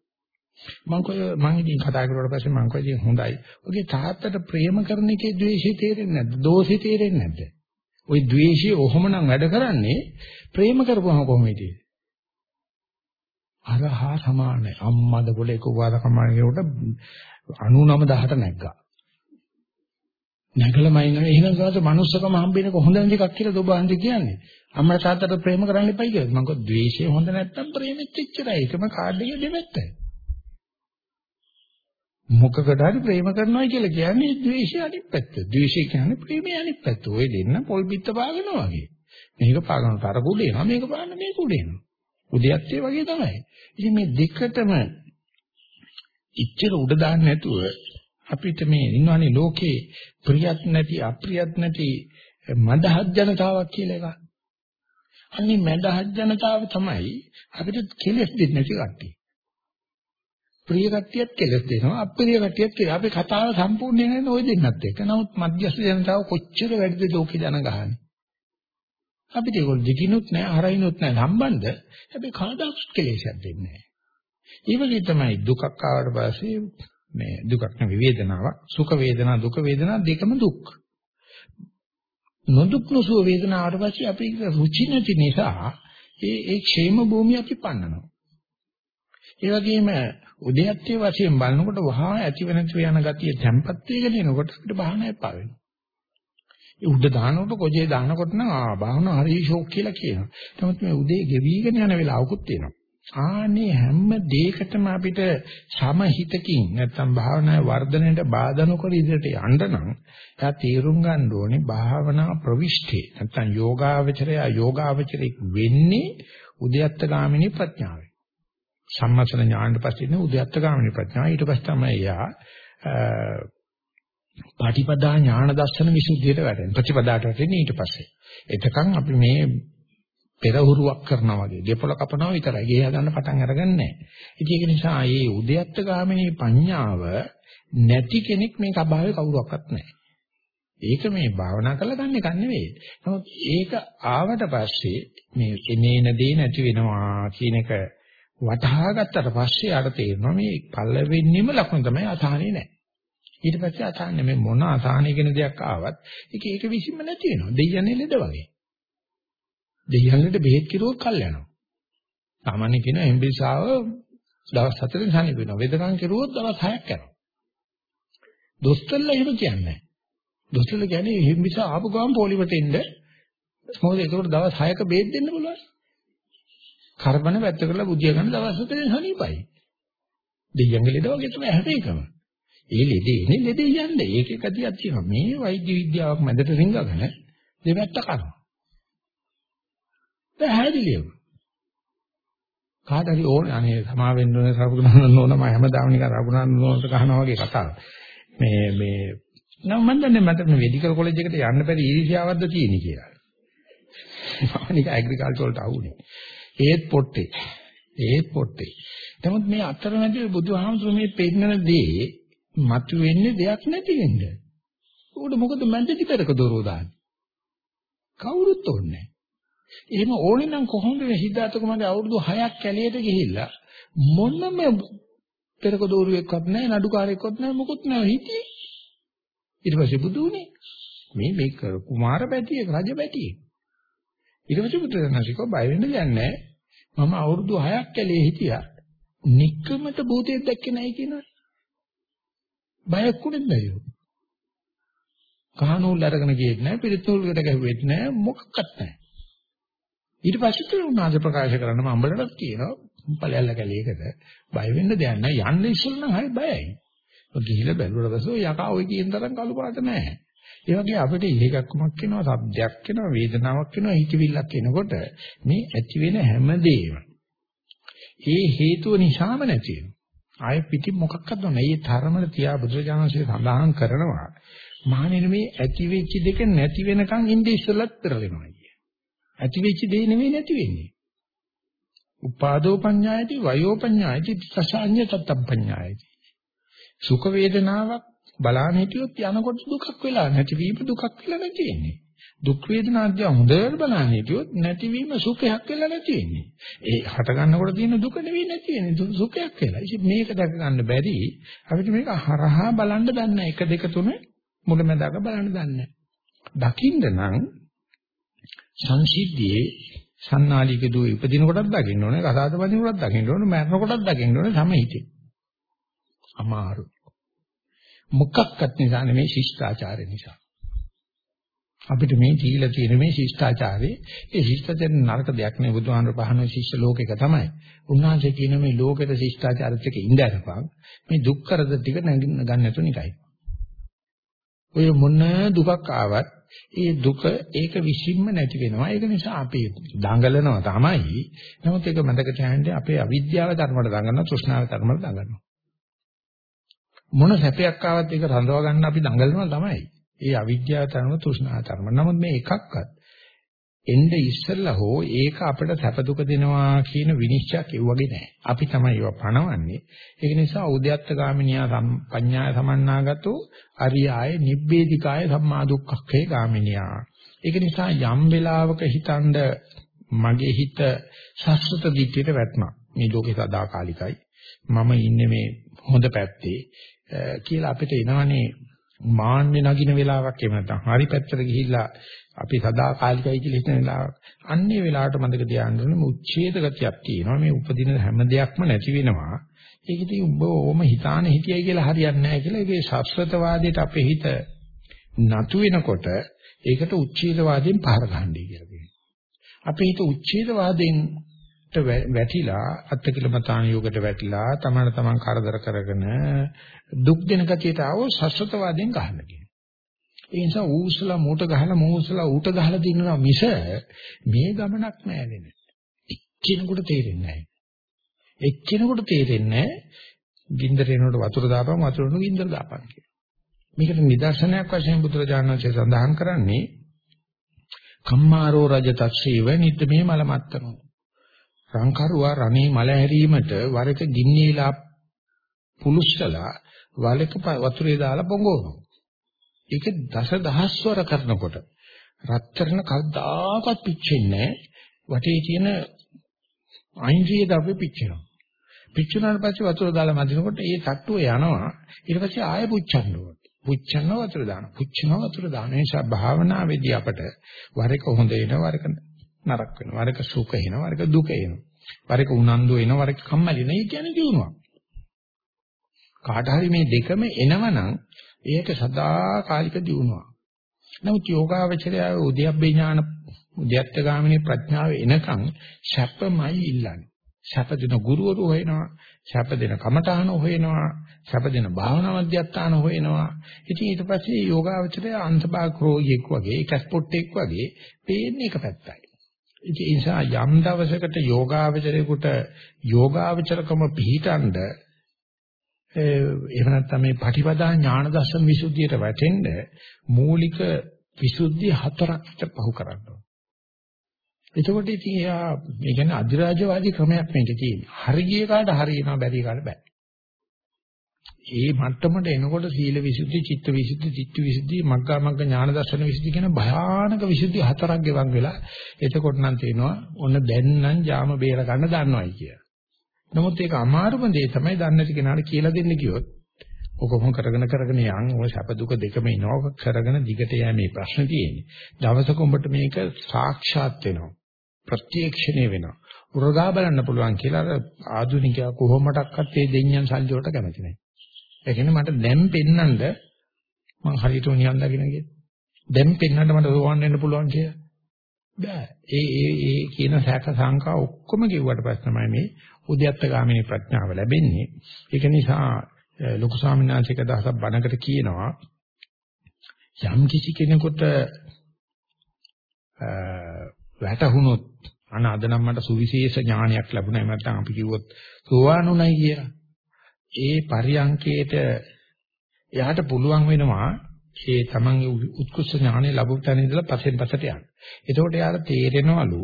මං කොය මං ඉතින් කතා කරුවාට පස්සේ මං කොය ඉතින් හොඳයි. ඔගේ තාත්තට ප්‍රේම කරන එකේ ද්වේෂය තේරෙන්නේ නැද්ද? දෝෂය තේරෙන්නේ නැද්ද? ওই ද්වේෂය ඔහොමනම් වැඩ කරන්නේ ප්‍රේම කරපුවම කොහොමද අරහා සමානයි. අම්මද පොලේ කුවාද කමානේ උඩ 99000ට නැග්ගා. නැගලමයි නේ එහෙනම් ගාත manussකම හම්බෙන්නේ කොහොඳ දෙයක් කියලා ඔබ අන්ති කියන්නේ. අම්මලා තාත්තට ප්‍රේම කරන්න එපයි කියලා. මම කිව්වා ද්වේෂය හොඳ නැත්තම් ප්‍රේමෙත් එච්චරයි. ඒකම කාඩ් එකේ දෙපැත්තයි. මොකකට හරි ප්‍රේම කරනවා කියලා කියන්නේ ද්වේෂය අනිත් පැත්ත. ද්වේෂය කියන්නේ ප්‍රේමය අනිත් පැත්ත. ඔය දෙන්න පොල් පිට පාගනවා වගේ. මේක පාගනට අර කුඩේනවා මේක පාන්න මේ කුඩේනවා. උදයත් ඒ වගේ තමයි. ඉතින් මේ දෙකටම ඉච්චර උඩ දාන්න නැතුව අපිට මේ ඉන්නවනේ ලෝකේ ප්‍රියත් නැති අප්‍රියත් නැති මදහත් ජනතාවක් කියලා එකක්. අන්නේ මදහත් ජනතාව තමයි අපිට කෙලෙස් දෙන්නේ නැති කට්ටිය. ප්‍රිය කට්ටියත් කෙලස් දෙනවා අප්‍රිය කට්ටියත් කෙලස්. අපි කතාව සම්පූර්ණයෙන් නේද ওই දෙන්නත් එක්ක. නමුත් මධ්‍යස්ථ ජනතාව කොච්චර වැඩිද ලෝකේ ජන ගහන්නේ. අපිට ඒගොල්ලෝ දිගිනුත් නැහැ හරිනුත් නැහැ සම්බන්ධ. හැබැයි කවදාවත් කෙලෙසක් දෙන්නේ නැහැ. ඒ වගේ තමයි දුකක් ආවට පස්සේ මේ දුකක් නෙවෙයි වේදනාවක්. සුඛ වේදනා දුක වේදනා දෙකම දුක්. නොදුක් නොසුව වේදනාවට පස්සේ අපි රුචි නැති නිසා ඒ ඒ ക്ഷേම භූමිය අපි පන්නනවා. ඒ වගේම උදයත්‍ය වශයෙන් බලනකොට වහා ඇතිව නැතිව යන ගතිය තැම්පත් වෙගෙන එනකොට අපිට බාහන එපා වෙනවා. ඒ උඩ දානකොට කොජේ දානකොට නම් ආ බාහන හරි ෂෝක් කියලා කියනවා. නමුත් මේ උදේ ගෙවිගෙන යන වෙලාවකුත් තියෙනවා. ආනේ හැම දෙයකටම අපිට සමහිතකින් නැත්තම් භාවනාවේ වර්ධනයට බාධා නොකර ඉදිරියට යන්න නම් එයා තීරුම් ගන්න ඕනේ භාවනා ප්‍රවිෂ්ඨේ නැත්තම් යෝගාවචරය යෝගාවචරෙක් වෙන්නේ උද්‍යත්ත ගාමිනී ප්‍රඥාවෙන්. සම්මසන ඥාණයට පස්සේ ඉන්නේ උද්‍යත්ත ගාමිනී ප්‍රඥාව. ඊට පස්සේ තමයි එයා පාටිපදා ඥාන දර්ශන විසුද්ධියට වැටෙන. ප්‍රතිපදාට වැටෙන්නේ ඊට පස්සේ. එතකන් අපි මේ පෙරහුරුවක් කරනවා වගේ දෙපොළ කපනවා විතරයි. ගේ හදන්න පටන් අරගන්නේ නැහැ. ඉතින් ඒක නිසා මේ උද්‍යත්ත ගාමිනී පඤ්ඤාව නැති කෙනෙක් මේක අභාවයේ කවුරක්වත් නැහැ. ඒක මේ භාවනා කරලා ගන්න එක නෙවෙයි. නමුත් ඒක ආවට පස්සේ මේ එනේන දේ නැති වෙනවා කියන එක වටහා ගත්තට පස්සේ ආට තේරෙනවා මේ පළවෙනිම ලකුණ තමයි අසහනේ නැහැ. ඊට පස්සේ අසහනේ මේ මොන අසහනේ කියන දෙයක් ආවත් ඒක ඒක විසින්ම නැති වෙනවා. දෙයයන්ේ ලෙඩ වගේ. දෙයයන්ට බෙහෙත් කිරුවොත් කල් යනවා. සාමාන්‍ය කියන එම්බිසාව දවස් 4 සනීප වෙනවා. වේදනාන් කිරුවොත් දවස් 6ක් යනවා. දොස්තරලා එහෙම කියන්නේ නැහැ. දොස්තරලා කියන්නේ එම්බිසා ආපු ගමන් පොලිවට එන්න මොකද ඒකට දවස් 6ක බෙහෙත් දෙන්න පුළුවන්. කරබන වැත්ත කරලා බුදියා ගන්න දවස් හතරෙන් හනිපයි. දෙයියන්ගේ ලෙඩ වගේ තමයි හැම එකම. ඒ ලෙඩේ ඉන්නේ ලෙඩේ යන්නේ. ඒක එකතියක් තියෙනවා. මේ වෛද්‍ය විද්‍යාවක් මැදට රිංගගෙන දෙවැත්ත කරනවා. පැහැදිලිව. කාට හරි ඕනේ අනේ සමා වෙන්න ඕනේ සරුණානන්න ඕන මම හැමදාම නිකන් රඝුනානන්න ඕනට ගහනවා වගේ කතාව. මේ මේ නම් මම දන්නේ මට මේ මෙඩිකල් කොලෙජ් එකට යන්න බැරි ඊර්ෂ්‍යාවක්ද තියෙන්නේ කියලා. මම නිකන් ඇග්‍රිකල්චර් වලට ආවුනේ. ඒත් පොට්ටේ. ඒත් පොට්ටේ. නමුත් මේ අතරමැදි බුදුහාමුදුරු මේ පෙන්නන දේ මතු වෙන්නේ දෙයක් නැති වෙන්න. උඩ මොකද මැදදි පෙරක දොරෝ දාන්නේ? කවුරුත් ඕනේ එහෙම ඕනේ නම් කොහොමද මේ සිද්ධාර්ථ කුමාරගේ අවුරුදු 6ක් කැලියට ගිහිල්ලා මොනම පෙරක දෝරුවෙක්වත් නැහැ නඩුකාරයෙක්වත් නැහැ මොකුත් නැහැ හිටියේ. ඊට පස්සේ බුදු උනේ මේ මේ කුමාර බැටියෙක් රජ බැටියෙක්. ඊට පස්සේ බුදුරජාණන්සේකෝ බය වෙන්න දෙයක් නැහැ. මම අවුරුදු 6ක් කැලේ හිටියා. නික්කමට භූතයෙක් දැක්කේ නැහැ කියනවා. බයක් උනේ නැහැ. කහනූල් අරගෙන ගියෙත් නැහැ, පිළිතුරුකට ගැහුවෙත් නැහැ, මොකක්වත් නැහැ. ඊට පස්සේ උන්වහන්සේ ප්‍රකාශ කරන්න මම උඹලට කියනවා පළයල්ල කැලේකට බය වෙන්න දෙයක් නැහැ. යන්න ඉස්සෙල් නම් හරි බයයි. ඔය ගිහිල්ලා බැලුවට පස්සේ ඔය යකා ඔය කියන තරම් කළු පාට නැහැ. ඒ වගේ අපිට ඉලක්කමක් වෙනවා, සබ්දයක් වෙනවා, වේදනාවක් වෙනවා, හිතවිල්ලක් එනකොට මේ ඇති වෙන හැමදේම ඒ හේතුව නිසාම නැති වෙනවා. ආයෙ පිටි මොකක්වත් නැහැ. මේ තරමට තියා බුදුරජාණන්සේ සඳහන් කරනවා. මහණෙනි මේ ඇති වෙච්ච දෙක නැති වෙනකන් ඉන්නේ ඉස්සෙල්ලත් පෙරලෙනවා කිය. ඇති වෙච්ච දේ නෙමෙයි නැති වෙන්නේ. උපාදෝ පඤ්ඤායති වයෝ පඤ්ඤායති සසඤ්ඤ තත්තම් පඤ්ඤායති. සුඛ වේදනාවක් බලාන හිටියොත් යනකොට දුකක් වෙලා නැතිවීම දුකක් වෙලා නැති වෙන්නේ. දුක් වේදනාද්‍ය හොඳට බලන්න හිටියොත් නැතිවීම සුඛයක් වෙලා නැති වෙන්නේ. ඒ හට ගන්නකොට තියෙන දුක නෙවෙයි නැති වෙන්නේ සුඛයක් වෙලා. ඉතින් මේක දැක ගන්න බැරි අපිට මේක හරහා බලන්න දන්නේ 1 2 3 මුලමඳාක බලන්න දන්නේ දකින්න නම් සංසිද්ධියේ සන්නාලික දුව ඉපදින කොටත් දකින්න ඕනේ, කසාද බඳින කොටත් දකින්න ඕනේ, මරණ කොටත් දකින්න ඕනේ සමහිතේ. අමාරු. මොකක්වත් නිසා නෙමෙයි ශිෂ්ටාචාරය නිසා. අපිට මේ දීලා තියෙන මේ ශිෂ්ටාචාරයේ ඒ ශිෂ්ටාචාර නරක දෙයක් නෙවෙයි බුදුහාමර පහන ශිෂ්ට ලෝකෙක තමයි. උන්වහන්සේ කියන මේ ලෝකෙට ශිෂ්ටාචාරත් එක්ක ඉඳරපන් මේ දුක් කරද ටික ගන්න නැතු නිකයි. ඔය මොන දුකක් ආවත් ඒ දුක ඒක විශ්ින්ම නැති වෙනවා. ඒක නිසා අපි දඟලනවා තමයි. නමුත් ඒක මතක තියාගන්න අපේ අවිද්‍යාව ධර්මවල දඟනවා, තෘෂ්ණාව ධර්මවල දඟනවා. මොන සැපයක් ආවත් ඒක රඳවා ගන්න අපි දඟලනවා තමයි. ඒ අවිද්‍යාව ධර්ම, තෘෂ්ණාව ධර්ම. නමුත් මේ එකක්වත් එnde ඉස්සෙල්ලා හෝ ඒක අපිට සැප දුක දෙනවා කියන විනිශ්චයක් ඒ වගේ නැහැ. අපි තමයි ඒවා පණවන්නේ. ඒක නිසා උද්‍යත්ත ගාමිනියා පඤ්ඤාය සමන්නාගතෝ අරියාය නිබ්බේධිකාය සම්මා දුක්ඛේ ගාමිනියා. ඒක නිසා යම් වෙලාවක හිතනද මගේ හිත සස්වත දිට්ඨියට වැටුණා. මේ ලෝකේ සදාකාලිකයි. මම ඉන්නේ මේ හොඳ පැත්තේ කියලා අපිට එනවනේ මාන්නේ නගින වෙලාවක් එහෙම නැත්නම් හරි පැත්තට ගිහිල්ලා අපි සදාකාලිකයි කියලා හිතන වෙලාවක්. අන්නේ වෙලාවට මතක තියාගන්න ඕනේ උච්ඡේද ගතියක් තියෙනවා. මේ උපදින හැම දෙයක්ම නැති වෙනවා. ඒක ඉතින් ඔබ ඕම හිතාන හිටියයි කියලා හරියන්නේ නැහැ කියලා ඒකේ ශාස්ත්‍රතවාදයට අපේ හිත නතු වෙනකොට ඒකට උච්ඡේදවාදයෙන් පහර ගන්නයි කියලා කියනවා අපේ හිත උච්ඡේදවාදයෙන් වැටිලා අත්තිකිලමතාන යෝගයට වැටිලා තමන තමන් කරදර කරගෙන දුක් දෙන ගතියට ආව සස්වතවාදයෙන් ගහන්න කියනවා. ඒ නිසා ඌසලා මූට ගහලා මූසලා ඌට ගහලා දිනනවා මිස මේ ගමනක් නෑ වෙන. එක්කිනෙකුට තේරෙන්නේ නෑ. එක්කිනෙකුට තේරෙන්නේ ගින්දර එනකොට වතුර දාපන් වතුර එනකොට ගින්දර දාපන් කියලා. මේකට නිදර්ශනයක් වශයෙන් බුදුරජාණන් වහන්සේ සඳහන් කරන්නේ කම්මාරෝ රජතස්සීව නිද්දමේ මලමත්තනෝ රංකරුවා රණේ මල හැරීමට වරක ගින්නේලා පුලුස්සලා වලක වතුරේ දාලා පොඟවනවා. ඒක දස දහස්වර කරනකොට රත්තරන කවදාකවත් පිච්චෙන්නේ වටේ තියෙන අයින්ද්‍රිය ද්‍රව්‍ය පිච්චෙනවා. පිච්චුනාට පස්සේ වතුර දාලා මදිනකොට ඒ තට්ටුව යනවා. ඊට පස්සේ ආය පුච්චන්න ඕනේ. පුච්චන වතුර දාන. පුච්චන වතුර දාන නිසා භාවනාවේදී අපට වර එක හොඳ වෙනවා වර එක නරක වෙනවා. වරක සුඛ එනවා, වරක දුක එනවා. වරක උනන්දු එනවා, වරක කම්මැලි එනවා. ඒ කියන්නේ දිනුවා. කාට හරි මේ දෙකම එනවනම් ඒක සදාකාලික දිනුවා. නමුත් යෝගාවචරය උද්‍යප්පේ ඥාන උද්‍යත්ත ගාමිනී ප්‍රඥාව එනකන් සැපමයි ඉල්ලන්නේ. සැප දෙන ගුරුවරු හොයනවා, සැප දෙන කමඨාන හොයනවා, සැප දෙන භාවනා මධ්‍යස්ථාන හොයනවා. ඉතින් ඊට පස්සේ යෝගාවචරය අන්තභාග රෝගියෙක් වගේ, කස්පොට්ටෙක් වගේ පේන්නේ එක පැත්තයි. ඉතින් ඒ නිසා යම් දවසකට යෝගාවචරයකට යෝගාවචරකම පිහිටන්ඩ එහෙම නැත්නම් මේ පටිපදා ඥාන දර්ශන විසුද්ධියට වැටෙන්න මූලික විසුද්ධි හතරක් විතර පහු කරන්න ඕන. එතකොට ඉතින් එයා මේ කියන්නේ අධිරාජ්‍යවාදී ක්‍රමයක් මේකේ තියෙන්නේ. හරි ගිය කාට හරියනවා බැරි කාට බෑ. ඒ මට්ටමට එනකොට සීල විසුද්ධි, චිත්ත විසුද්ධි, චිත්ත විසුද්ධි, මග්ගා මග්ග ඥාන දර්ශන විසුද්ධි කියන භයානක විසුද්ධි හතරක් ගෙවන් වෙලා එතකොට නම් තේනවා ඔන්න දැන් නම් ජාම බේර ගන්න දන්නවයි කිය. නමුත් ඒක අමාරුම දේ තමයි දන්නේ නැති කෙනාට කියලා දෙන්න කිව්වොත් ඔකොම කරගෙන කරගෙන යන් ඔය සැප දුක දෙකම ඉනවක කරගෙන දිගට යෑමේ ප්‍රශ්න තියෙන්නේ. දවසක උඹට මේක සාක්ෂාත් වෙනවා. ප්‍රත්‍යක්ෂණය වෙනවා. උරගා බලන්න පුළුවන් කියලා අර ආධුනිකයා කොහොමඩක්වත් මේ දෙඤ්ඤන් සල්ලි වලට කැමති නැහැ. ඒ කියන්නේ මට දැන් පෙන්නඳ මං හරියට නියන් දකින්න කියලා. දැන් පෙන්නඳ මට සෝවන් වෙන්න පුළුවන් කියලා. බෑ. ඒ ඒ ඒ කියන සැක සංකා ඔක්කොම කිව්වට පස්සේ තමයි මේ උද්‍යත්ත ගාමිනී ප්‍රඥාව ලැබෙන්නේ. ඒක නිසා ලොකු ස්වාමීන් වහන්සේ එක දහසක් බණකට කියනවා යම් කිසි කෙනෙකුට වැටහුනොත් අන අද නම් මට සුවිශේෂ ඥානයක් ලැබුණා එහෙම නැත්නම් අපි කිව්වොත් සෝවානුණයි කියලා. ඒ පරියංකේට එයාට පුළුවන් වෙනවා ඒ තමන්ගේ උත්කෘෂ්ඨ ඥානය ලැබු තැන ඉඳලා පස්සෙන් පස්සට යන්න. එතකොට එයාට තේරෙනවලු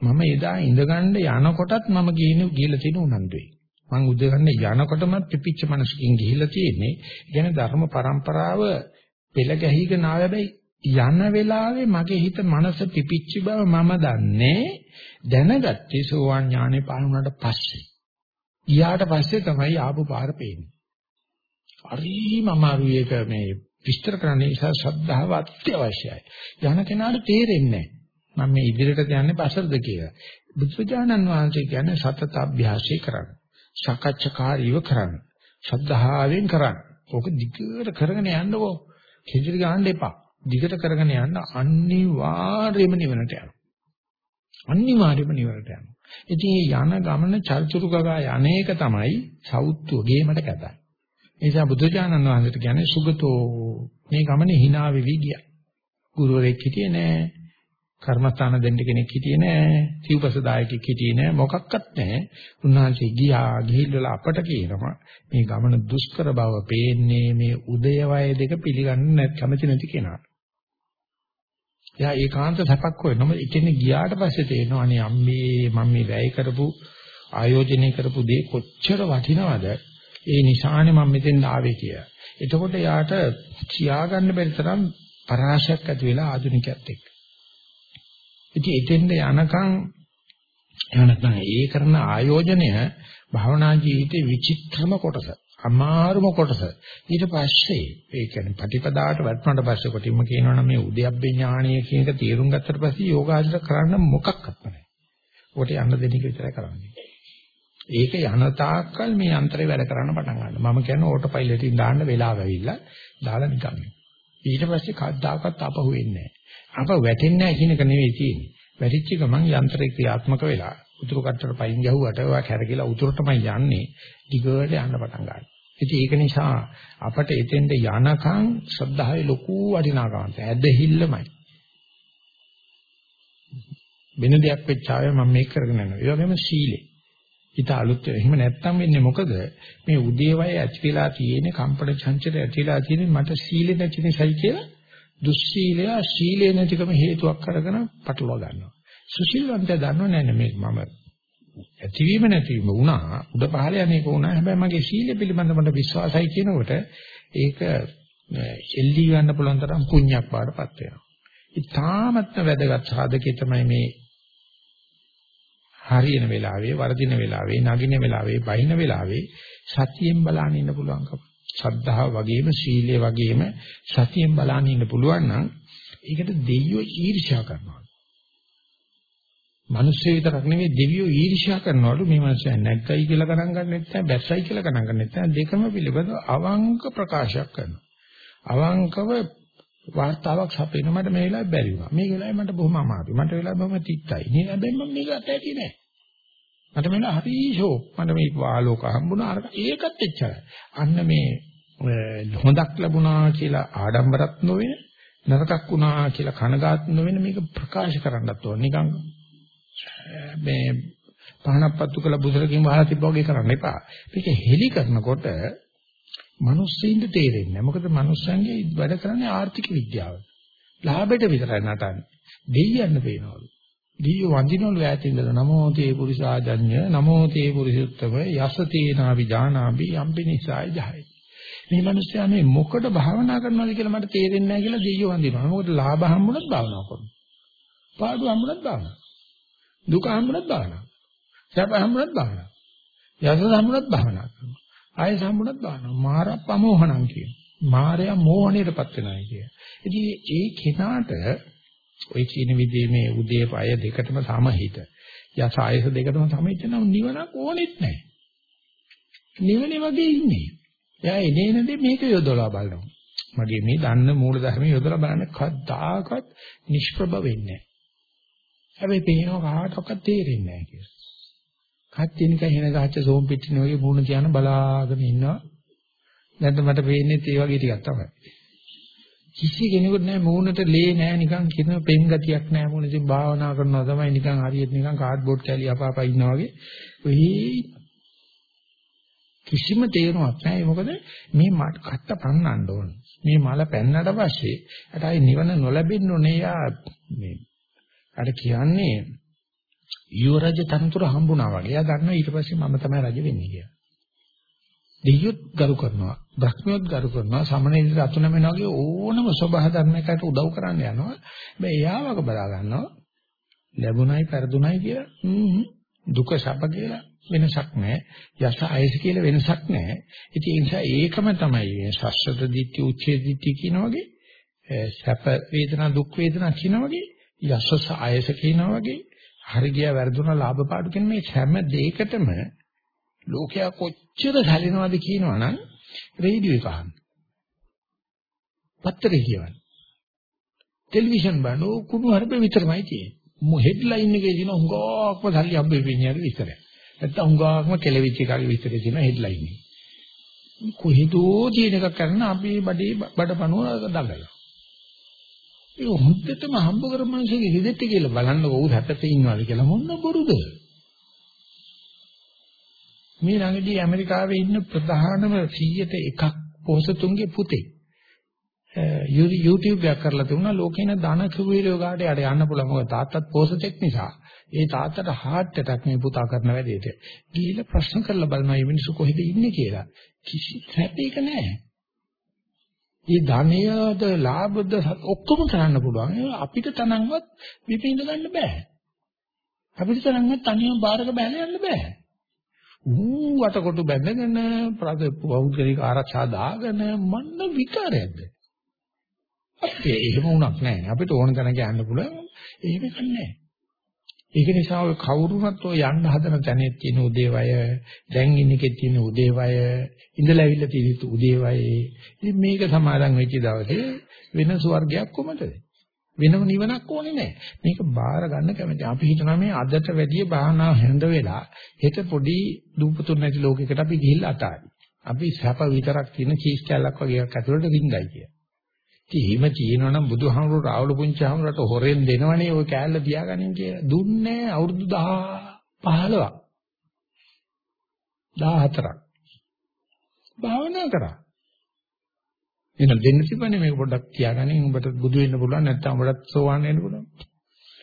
මම එදා ඉඳගන්න යනකොටත් මම ගිහින් ගිහලා තියෙන උනන්දුවේ. මං උදගන්න යනකොටම පිපිච්ච මනසකින් ගිහිල්ලා තියෙන්නේ. කියන්නේ ධර්ම પરම්පරාව පෙළ ගැහිගෙන ආව හැබැයි යන වෙලාවේ මගේ හිත මනස පිපිච්ච බව මම දන්නේ දැනගත්තේ සෝවාන් ඥානෙ පානුනට පස්සේ. ඊයාට පස්සේ තමයි ආපු පාර පේන්නේ. හරිම අමාරුයි ඒක මේ විස්තර කරන්න නිසා ශ්‍රද්ධාව අත්‍යවශ්‍යයි. යන කෙනාට තේරෙන්නේ නැහැ. මම මේ ඉදිරියට යන්නේ පස්සටද කියලා. බුදුරජාණන් වහන්සේ කියන්නේ සතත අභ්‍යාසය කරන්න. සකච්ඡාකාරීව කරන්න. ශ්‍රද්ධාවෙන් කරන්න. ඕක දිගට කරගෙන යන්නකෝ. කෙජිරි ගන්න එපා. දිගට කරගෙන යන්න අනිවාර්යයෙන්ම නිවනට යනවා. අනිවාර්යයෙන්ම නිවනට යනවා. ඉතින් යන ගමන චල්චුරු ගගා යන්නේක තමයි සෞත්තුව ගේමට කැතයි. ඒ නිසා බුදුජානන් වහන්සේට කියන්නේ සුගතෝ මේ ගමනේ hina වෙවි ගියා. ගුරුවරයෙක් හිටියේ නෑ. කර්මස්ථාන දෙන්න කෙනෙක් හිටියේ නෑ. සිව්පසදායකෙක් හිටියේ නෑ. මොකක්වත් නෑ. උන්වහන්සේ ගියා ගිහිල්ලා අපට කියනවා මේ ගමන දුෂ්කර බව පේන්නේ මේ උදය වය දෙක පිළිගන්නේ නැත් කැමති නැති කෙනාට. එයා ඒකාන්ත සැපක් හොයනම ඉතින් ගියාට පස්සේ තේරෙනවා අනේ අම්මේ මම මේ වැය කරපු ආයෝජනය කරපු දේ කොච්චර වටිනවද ඒ නිසානේ මම මෙතෙන් ආවේ කියලා. එතකොට යාට කියාගන්න බැරි තරම් පරාශයක් ඇති වෙලා ආධුනිකයත් එක්ක. ඉතින් එතෙන්ද යනකම් එහෙම නැත්නම් ඒ කරන ආයෝජනය භවනා ජීවිතේ විචිත්‍රම කොටස. අමාරුම කොටස. ඊට පස්සේ ඒ කියන්නේ ප්‍රතිපදාවට වැටුණාට පස්සේ කොටින්ම කියනවනම් මේ උද්‍යප්පේ ඥානීය කියන එක තේරුම් ගත්තට පස්සේ යෝගාචර කරන්න මොකක්වත් නැහැ. ඔකට යන්න දෙන එක විතරයි කරන්නේ. ඒක යන තාක්කල් මේ යන්ත්‍රය වැඩ කරන්න පටන් ගන්නවා. මම කියන්නේ ඕටෝ පයිලට් එකෙන් දාන්න වෙලාව ඇවිල්ලා දාලා නිකන්. ඊට පස්සේ කවදාකවත් අපහු වෙන්නේ නැහැ. අප වැටෙන්නේ නැහැ කියන එක නෙවෙයි තියෙන්නේ. වැටිච්ච ගමන් යන්ත්‍රය ක්‍රියාත්මක වෙලා උතුරු කට්ටට පයින් ගැහුවට ඔයා කැරකිලා උතුරටමයි යන්නේ. දිගට යන්න පටන් ගන්නවා. ඉතින් ඒක නිසා අපට එතෙන්ද යනකම් ශ්‍රද්ධාවේ ලොකු වටිනාකමක් ඇදහිල්ලමයි. වෙන දෙයක් වෙච්චාවේ මම මේක කරගෙන යනවා. ඒ වගේම සීලේ. හිත අලුත් වෙන. එහෙම නැත්තම් වෙන්නේ මොකද? මේ උදේවය ඇති වෙලා තියෙන කම්පන චංචල ඇති වෙලා තියෙන මට සීලෙ නැති නිසායි කියලා දුස්සීලය සීලේ නැතිකම හේතුවක් කරගෙන පටලවා ගන්නවා. සුසිල්වන්තය දන්නව නෑ මේ මම ඇතිවීම නැතිවීම වුණා උඩ පහළ යන්නේක වුණා හැබැයි මගේ සීල පිළිබඳව මට විශ්වාසයි කියනකොට ඒක එල්ලී ගන්න පුළුවන් තරම් පුණ්‍යක් වඩපත් වෙනවා. ඉතාමත්ම වැදගත් සාධකයේ තමයි මේ හරියන වෙලාවේ වර්ධින වෙලාවේ නගින වෙලාවේ බහින වෙලාවේ සතියෙන් බලන්න ඉන්න පුළුවන්කම. ශ්‍රද්ධාව වගේම සීලය වගේම සතියෙන් බලන්න ඉන්න පුළුවන් නම් ඒකට දෙයියෝ ඊර්ෂ්‍යා කරනවා. මිනිස්සු විතරක් නෙවෙයි දෙවියෝ ඊර්ෂ්‍යා කරනවලු මේ මිනිස්සයා නැග්ගයි කියලා ගණන් ගන්න නැත්නම් බැස්සයි කියලා ගණන් ගන්න නැත්නම් දෙකම පිළිබඳව අවංක ප්‍රකාශයක් කරනවා. අවංකව වාර්තාවක් සපේන මට මේ වෙලාවේ බැරි වුණා. මේ වෙලාවේ මට බොහොම අමාරුයි. මට වෙලාව බොහොම තිත්තයි. නේ හැබැයි මම මේක අතහැටි නෑ. මට මෙන්න හරිෂෝ. මට මේ වාලෝක හම්බුණා අර ඒකත් එච්චරයි. අන්න මේ හොඳක් ලැබුණා කියලා ආඩම්බරත් නොවේ නරකක් වුණා කියලා කනගාටු නොවෙන මේක ප්‍රකාශ කරන්නත් ඕන. නිකන් මේ පහනක් පත්තු කළ බුදුරකින් වහලා තිබ්බා වගේ කරන්න එපා. මේක හෙලි කරනකොට මිනිස්සුන්ට තේරෙන්නේ නැහැ. මොකද මිනිස්සුන්ගේ වැඩ කරන්නේ ආර්ථික විද්‍යාව. ලාභයට විතරයි නටන්නේ. දෙයියන්න පේනවලු. දෙයියෝ වඳිනවලු ඈත ඉඳලා නමෝ තේ පුරිසාජඤ්ඤ නමෝ තේ පුරිසුත්තම යස තේනාවි ජානාවි යම්පි නිසාය ජහයි. මේ මිනිස්සයා මේ මොකද භාවනා කරනවද කියලා මට තේරෙන්නේ නැහැ කියලා දෙයියෝ වඳිනවා. මොකද ලාභ හම්බුනත් භාවනා කරනවා. පාඩු හම්බුනත් භාවනා. දුක හම්බුනත් භාවනා. සැප හම්බුනත් භාවනා. යස සම්මුණත් භාවනා කරනවා. ආය සම්මුණත් භාවනා. මාරප්පමෝහණං කියන. මාරයා මෝහණයටපත් වෙනවා කිය. ඉතින් ඒ කෙනාට ওই කියන විදිහේ මේ උදේ පය දෙකටම සමහිත. යස ආයස දෙකටම සමහිත නම් නිවනක් ඕනෙත් නැහැ. නිවනේ වගේ ඉන්නේ. එයා එනේනදී මේක යොදලා බලනවා. මගේ මේ දන්න මූල ධර්ම යොදලා බලන්න කද්දාකත් නිෂ්ප්‍රභ වෙන්නේ නැහැ. හැබැයි පේනවා කාටවත් තේරෙන්නේ නැහැ කියලා. කච්චිනික හින ගහච්ච සෝම් පිටින වගේ මූණ තියාන බලාගෙන ඉන්නවා. නැත්නම් මට පේන්නේ ඒ වගේ ටිකක් තමයි. කිසි කෙනෙකුට නෑ මූණට ලේ නෑ නිකන් කියන පෙන් ගතියක් නෑ මූණ ඉතින් භාවනා කරනවා තමයි නිකන් හරියට නිකන් කාඩ්බෝඩ් කැලි අපාපා ඉන්නා වගේ. ඔහි කිසිම තේරුමක් නැහැ. මොකද මේ මට කට්ට පන්නන්න ඕන. මේ මල පැන්නට පස්සේ අර ආයි නිවන නොලැබෙන්න ඕනේ යා මේ අර කියන්නේ යුවරජ තනතුර හම්බුණා වගේ. එයා දන්නවා ඊට පස්සේ මම තමයි රජ වෙන්නේ කියලා. දෙයියොත් ගරු කරනවා, බ්‍රහ්මියොත් ගරු කරනවා, සමනේදී අතුන වෙන වගේ ඕනම සබහ ධර්මයකට උදව් කරන්න යනවා. හැබැයි එයාවක බලා ගන්නවා. ලැබුණයි, පෙරදුණයි කියලා දුක සැප කියලා වෙනසක් නැහැ. යස අයස කියලා වෙනසක් නැහැ. ඉතින් ඒ නිසා ඒකම තමයි මේ සස්සත දිට්ඨි උච්ඡේ දිට්ඨි කියන වගේ සැප වේදනා දුක් වේදනා කියන වගේ යසස අයස කියන වගේ හරි ගියා වැරදුනා ලාභ පාඩු කියන මේ හැම දෙයකටම ලෝකයා කොච්චර සැලෙනවද කියනවනම් රේඩියෝ එක අහන්න. පත්තරේ කියවන්න. ටෙලිවිෂන් බලන කුණු හරපේ විතරමයි තියෙන්නේ. මු හෙඩ්ලයින් එකේ දින හුඟක්ම සල්ලි හම්බ වෙන්නේ අර විතරයි. නැත්තම් හුඟක්ම කෙලවිච් එකගේ විතරේ තියෙන හෙඩ්ලයින් එක. කොහෙදෝ තියෙන එකක් කරන අපි බඩේ බඩපණුව දඟලනවා. ඒ හොද්දටම හම්බ කරපු මිනිස්සුගේ හිතෙත් කියලා බලන්න කවුරු හැපතේ ඉන්නවද කියලා මොන බොරුද? මේ ළඟදී ඇමරිකාවේ ඉන්න ප්‍රධානම 100ට එකක් පොහසතුන්ගේ පුතේ. YouTube එකක් කරලා තිබුණා. ලෝකේන ධන කුවීරයෝ ගාට යට යන්න පුළුවන්. මොකද තාත්තත් පොහසතෙක් නිසා. ඒ තාත්තට heart attack මේ පුතා කරන වැඩේට ගිහිල්ලා ප්‍රශ්න කරලා බලනවා මේ මිනිස්සු කොහෙද ඉන්නේ කියලා. කිසි හැපේක නැහැ. මේ ධනයද ලාභද ඔක්කොම කරන්න පුළුවන්. අපිට තනන්වත් විපින්ද ගන්න බෑ. අපිට තරංගවත් තනියම බාරක බැලලා යන්න බෑ. ඌ වටකොටු බැඳගෙන පෞද්ගලික ආරක්ෂා දාගෙන මන්න විකාරයක්ද අපේ එහෙම වුණක් නැහැ අපිට ඕන තැනක යන්න පුළුවන්. එහෙම කන්නේ ඒක නිසා ඔය කවුරුනත් ඔය යන්න හදන තැනේ තියෙන උදේවය දැන් ඉන්නකේ තියෙන උදේවය ඉඳලා ඇවිල්ලා තියෙන උදේවය. ඉතින් මේක සමාදන් වෙච්ච දවසේ වෙන ස්වර්ගයක් කොමද වෙනම නිවනක් ඕනේ නැහැ. මේක බාර ගන්න කැමති. අපි හිතනවා මේ අදට වැඩිය භාවනා හැඳ වෙලා හෙට පොඩි දූපතුන් නැති ලෝකයකට අපි ගිහිල්ලා අතාරි. අපි සැප විතරක් තියෙන චීස් කැල්ලක් වගේ එකක් ඇතුළට වින්දයි කිය. ඉතින් එහෙම තියෙනවනම් බුදුහාමුදුරුවෝ රාවුල පුංචි හාමුදුරට හොරෙන් දෙනවනේ ওই කෑල්ල තියාගනින් කියලා. දුන්නේ අවුරුදු 10 15ක්. 14ක්. භාවනා කරා. එහෙනම් දෙන්න තිබ්බනේ මේක පොඩ්ඩක් තියාගන්න. උඹට බුදු වෙන්න පුළුවන් නැත්නම් උඹට සෝවාන් වෙන්න පුළුවන්.